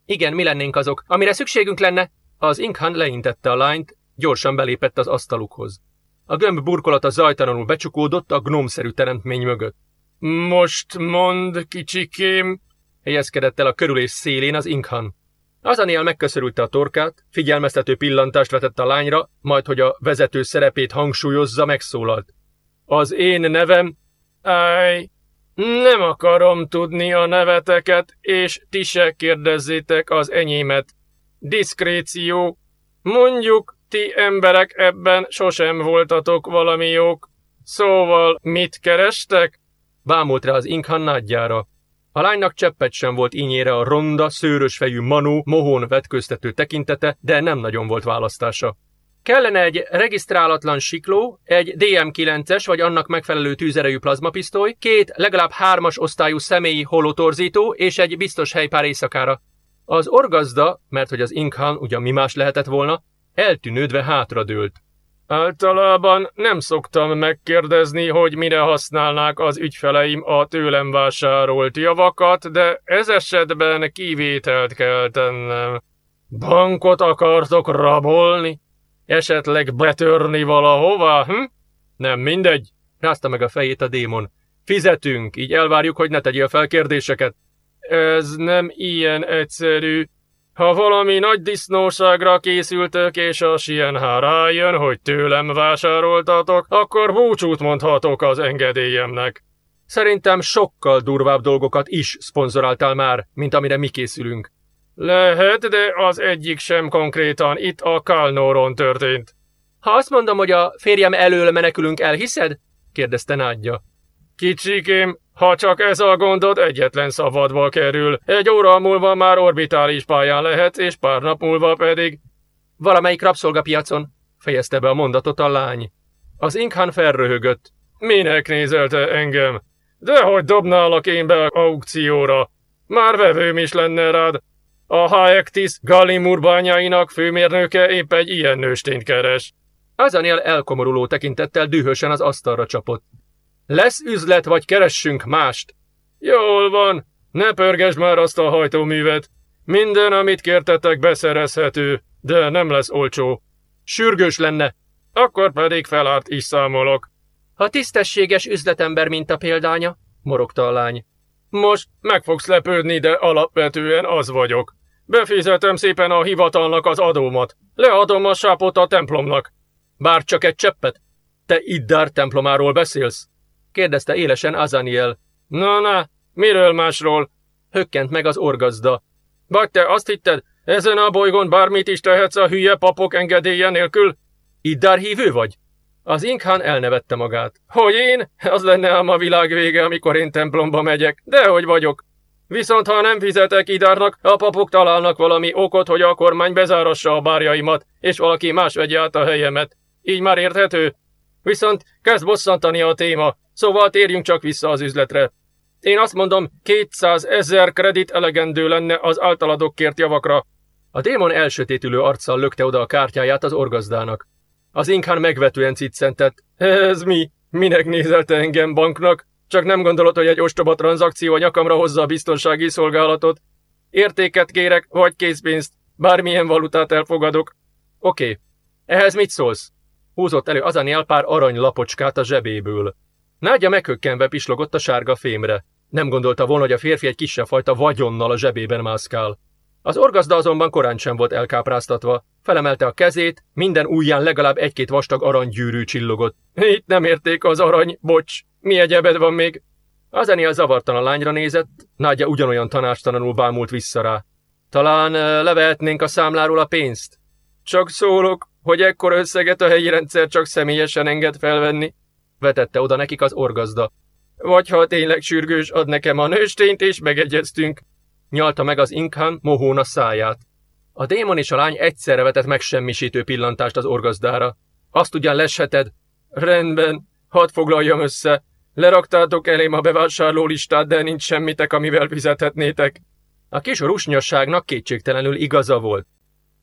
Igen, mi lennénk azok. Amire szükségünk lenne, az Inkhan leintette a lányt, gyorsan belépett az asztalukhoz. A gömb burkolata zajtalanul becsukódott a gnomszerű teremtmény mögött. Most mond, kicsikém, helyezkedett el a körülés szélén az Inkhan. Azaniel megköszörülte a torkát, figyelmeztető pillantást vetett a lányra, majd hogy a vezető szerepét hangsúlyozza, megszólalt. Az én nevem... Áj, nem akarom tudni a neveteket, és ti se kérdezzétek az enyémet. Diszkréció. Mondjuk, ti emberek ebben sosem voltatok valami jók. Szóval mit kerestek? Bámult rá az Inkhan nagyjára. A lánynak cseppet sem volt ínyére a ronda, szőrös fejű Manu mohón vetköztető tekintete, de nem nagyon volt választása. Kellene egy regisztrálatlan sikló, egy DM9-es vagy annak megfelelő tűzerejű plazmapisztoly, két legalább hármas osztályú személyi holotorzító és egy biztos hely pár éjszakára. Az orgazda, mert hogy az Inkhan ugyan mi más lehetett volna, eltűnődve hátradőlt. Általában nem szoktam megkérdezni, hogy mire használnák az ügyfeleim a tőlem vásárolt javakat, de ez esetben kivételt kell tennem. Bankot akartok rabolni? Esetleg betörni valahova, hm? Nem mindegy, rázta meg a fejét a démon. Fizetünk, így elvárjuk, hogy ne tegyél fel kérdéseket. Ez nem ilyen egyszerű. Ha valami nagy disznóságra készültök, és a Sienhá rájön, hogy tőlem vásároltatok, akkor búcsút mondhatok az engedélyemnek. Szerintem sokkal durvább dolgokat is szponzoráltál már, mint amire mi készülünk. Lehet, de az egyik sem konkrétan itt a Kalnoron történt. Ha azt mondom, hogy a férjem elől menekülünk, elhiszed? kérdezte Nádja. Kicsikém, ha csak ez a gondod, egyetlen szabadba kerül. Egy óra múlva már orbitális pályán lehet, és pár nap múlva pedig... Valamelyik rabszolgapiacon, fejezte be a mondatot a lány. Az Inkhan felröhögött. Minek nézelte engem? Dehogy dobnálak én be a aukcióra. Már vevőm is lenne rád, a Haektis Gallimur bányáinak főmérnöke épp egy ilyen nőstényt keres. Azaniel elkomoruló tekintettel dühösen az asztalra csapott. Lesz üzlet, vagy keressünk mást? Jól van, ne pörgesd már azt a hajtóművet. Minden, amit kértetek, beszerezhető, de nem lesz olcsó. Sürgős lenne, akkor pedig felárt is számolok. Ha tisztességes üzletember, mint a példánya, morogta a lány. Most meg fogsz lepődni, de alapvetően az vagyok. Befizetem szépen a hivatalnak az adómat. Leadom a sápot a templomnak. Bár csak egy cseppet. Te Iddár templomáról beszélsz? kérdezte élesen Azaniel. Na, na, miről másról? Hökkent meg az orgazda. Vagy te azt hitted, ezen a bolygón bármit is tehetsz a hülye papok engedélye nélkül? Iddár hívő vagy? Az Inkhan elnevette magát. Hogy én? Az lenne ám a világ vége, amikor én templomba megyek. De hogy vagyok? Viszont ha nem fizetek idárnak, a papok találnak valami okot, hogy a kormány bezárassa a bárjaimat, és valaki más vegye át a helyemet. Így már érthető? Viszont kezd bosszantani a téma, szóval térjünk csak vissza az üzletre. Én azt mondom, 200 ezer kredit elegendő lenne az általadok kért javakra. A démon elsötétülő arccal lökte oda a kártyáját az orgazdának. Az inkán megvetően ciccentett. Ez mi? Minek nézelte engem banknak? Csak nem gondolod, hogy egy ostoba tranzakció nyakamra hozza a biztonsági szolgálatot? Értéket kérek, vagy készpénzt. Bármilyen valutát elfogadok. Oké. Ehhez mit szólsz? Húzott elő Azaniel pár arany lapocskát a zsebéből. Nádja meghökkenve pislogott a sárga fémre. Nem gondolta volna, hogy a férfi egy kisebb fajta vagyonnal a zsebében mászkál. Az orgazda azonban korán sem volt elkápráztatva. Felemelte a kezét, minden ujján legalább egy-két vastag aranygyűrű csillogott. Itt nem érték az arany, bocs. Mi egyebed van még? Azaniel zavartan a lányra nézett, Nádja ugyanolyan tanástalanul bámult vissza rá. Talán levehetnénk a számláról a pénzt? Csak szólok, hogy ekkor összeget a helyi rendszer csak személyesen enged felvenni vetette oda nekik az orgazda. Vagy ha tényleg sürgős, ad nekem a nőstényt, és megegyeztünk. Nyalta meg az inkán mohón száját. A démon és a lány egyszerre vetett megsemmisítő pillantást az orgazdára. Azt ugyan lesheted? Rendben, hadd foglaljam össze. Leraktátok elém a bevásárló listát, de nincs semmitek, amivel fizethetnétek. A kis rusnyosságnak kétségtelenül igaza volt.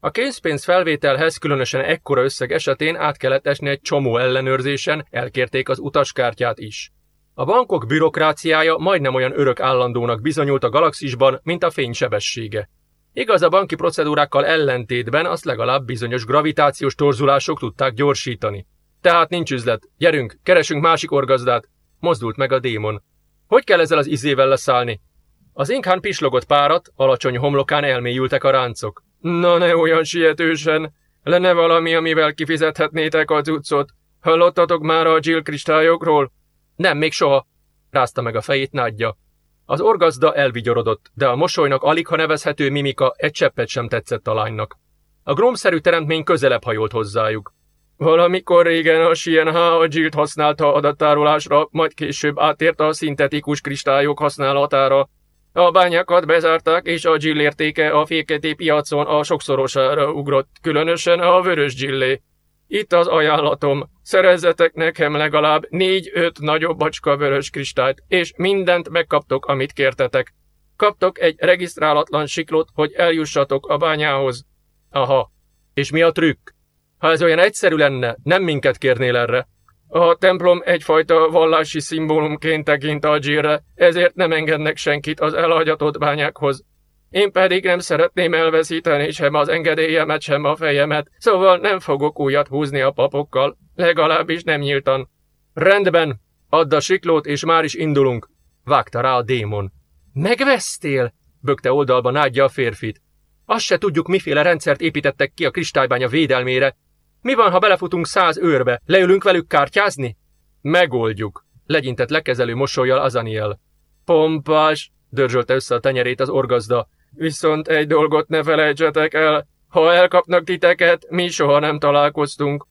A készpénz felvételhez különösen ekkora összeg esetén át kellett esni egy csomó ellenőrzésen, elkérték az utaskártyát is. A bankok bürokráciája majdnem olyan örök állandónak bizonyult a galaxisban, mint a fénysebessége. Igaz, a banki procedúrákkal ellentétben azt legalább bizonyos gravitációs torzulások tudták gyorsítani. Tehát nincs üzlet. Gyerünk, keresünk másik orgazdát. Mozdult meg a démon. Hogy kell ezzel az izével leszállni? Az inkán pislogott párat, alacsony homlokán elmélyültek a ráncok. Na ne olyan sietősen, lenne valami, amivel kifizethetnétek a cuccot. Hallottatok már a Jill kristályokról? Nem, még soha, rázta meg a fejét nádja. Az orgazda elvigyorodott, de a mosolynak alig ha nevezhető mimika egy cseppet sem tetszett a lánynak. A gromszerű teremtmény közelebb hajolt hozzájuk. Valamikor régen a Sien a Jill-t használta adattárolásra, majd később átért a szintetikus kristályok használatára. A bányákat bezárták, és a Jill értéke a féketi piacon a sokszorosára ugrott, különösen a vörös Jillé. Itt az ajánlatom, szerezzetek nekem legalább négy-öt nagyobb bacska vörös kristályt, és mindent megkaptok, amit kértetek. Kaptok egy regisztrálatlan siklót, hogy eljussatok a bányához. Aha, és mi a trükk? Ha ez olyan egyszerű lenne, nem minket kérnél erre. A templom egyfajta vallási szimbólumként tekint a dzsírre, ezért nem engednek senkit az elhagyatott bányákhoz. Én pedig nem szeretném elveszíteni sem az engedélyemet, sem a fejemet, szóval nem fogok újat húzni a papokkal, legalábbis nem nyíltan. Rendben, add a siklót, és már is indulunk, vágta rá a démon. Megvesztél? bökte oldalba nádja a férfit. Azt se tudjuk, miféle rendszert építettek ki a kristálybánya védelmére, mi van, ha belefutunk száz őrbe? Leülünk velük kártyázni? Megoldjuk, legyintett lekezelő mosolyjal Azaniel. Pompás, dörzsölte össze a tenyerét az orgazda. Viszont egy dolgot ne felejtsetek el, ha elkapnak titeket, mi soha nem találkoztunk.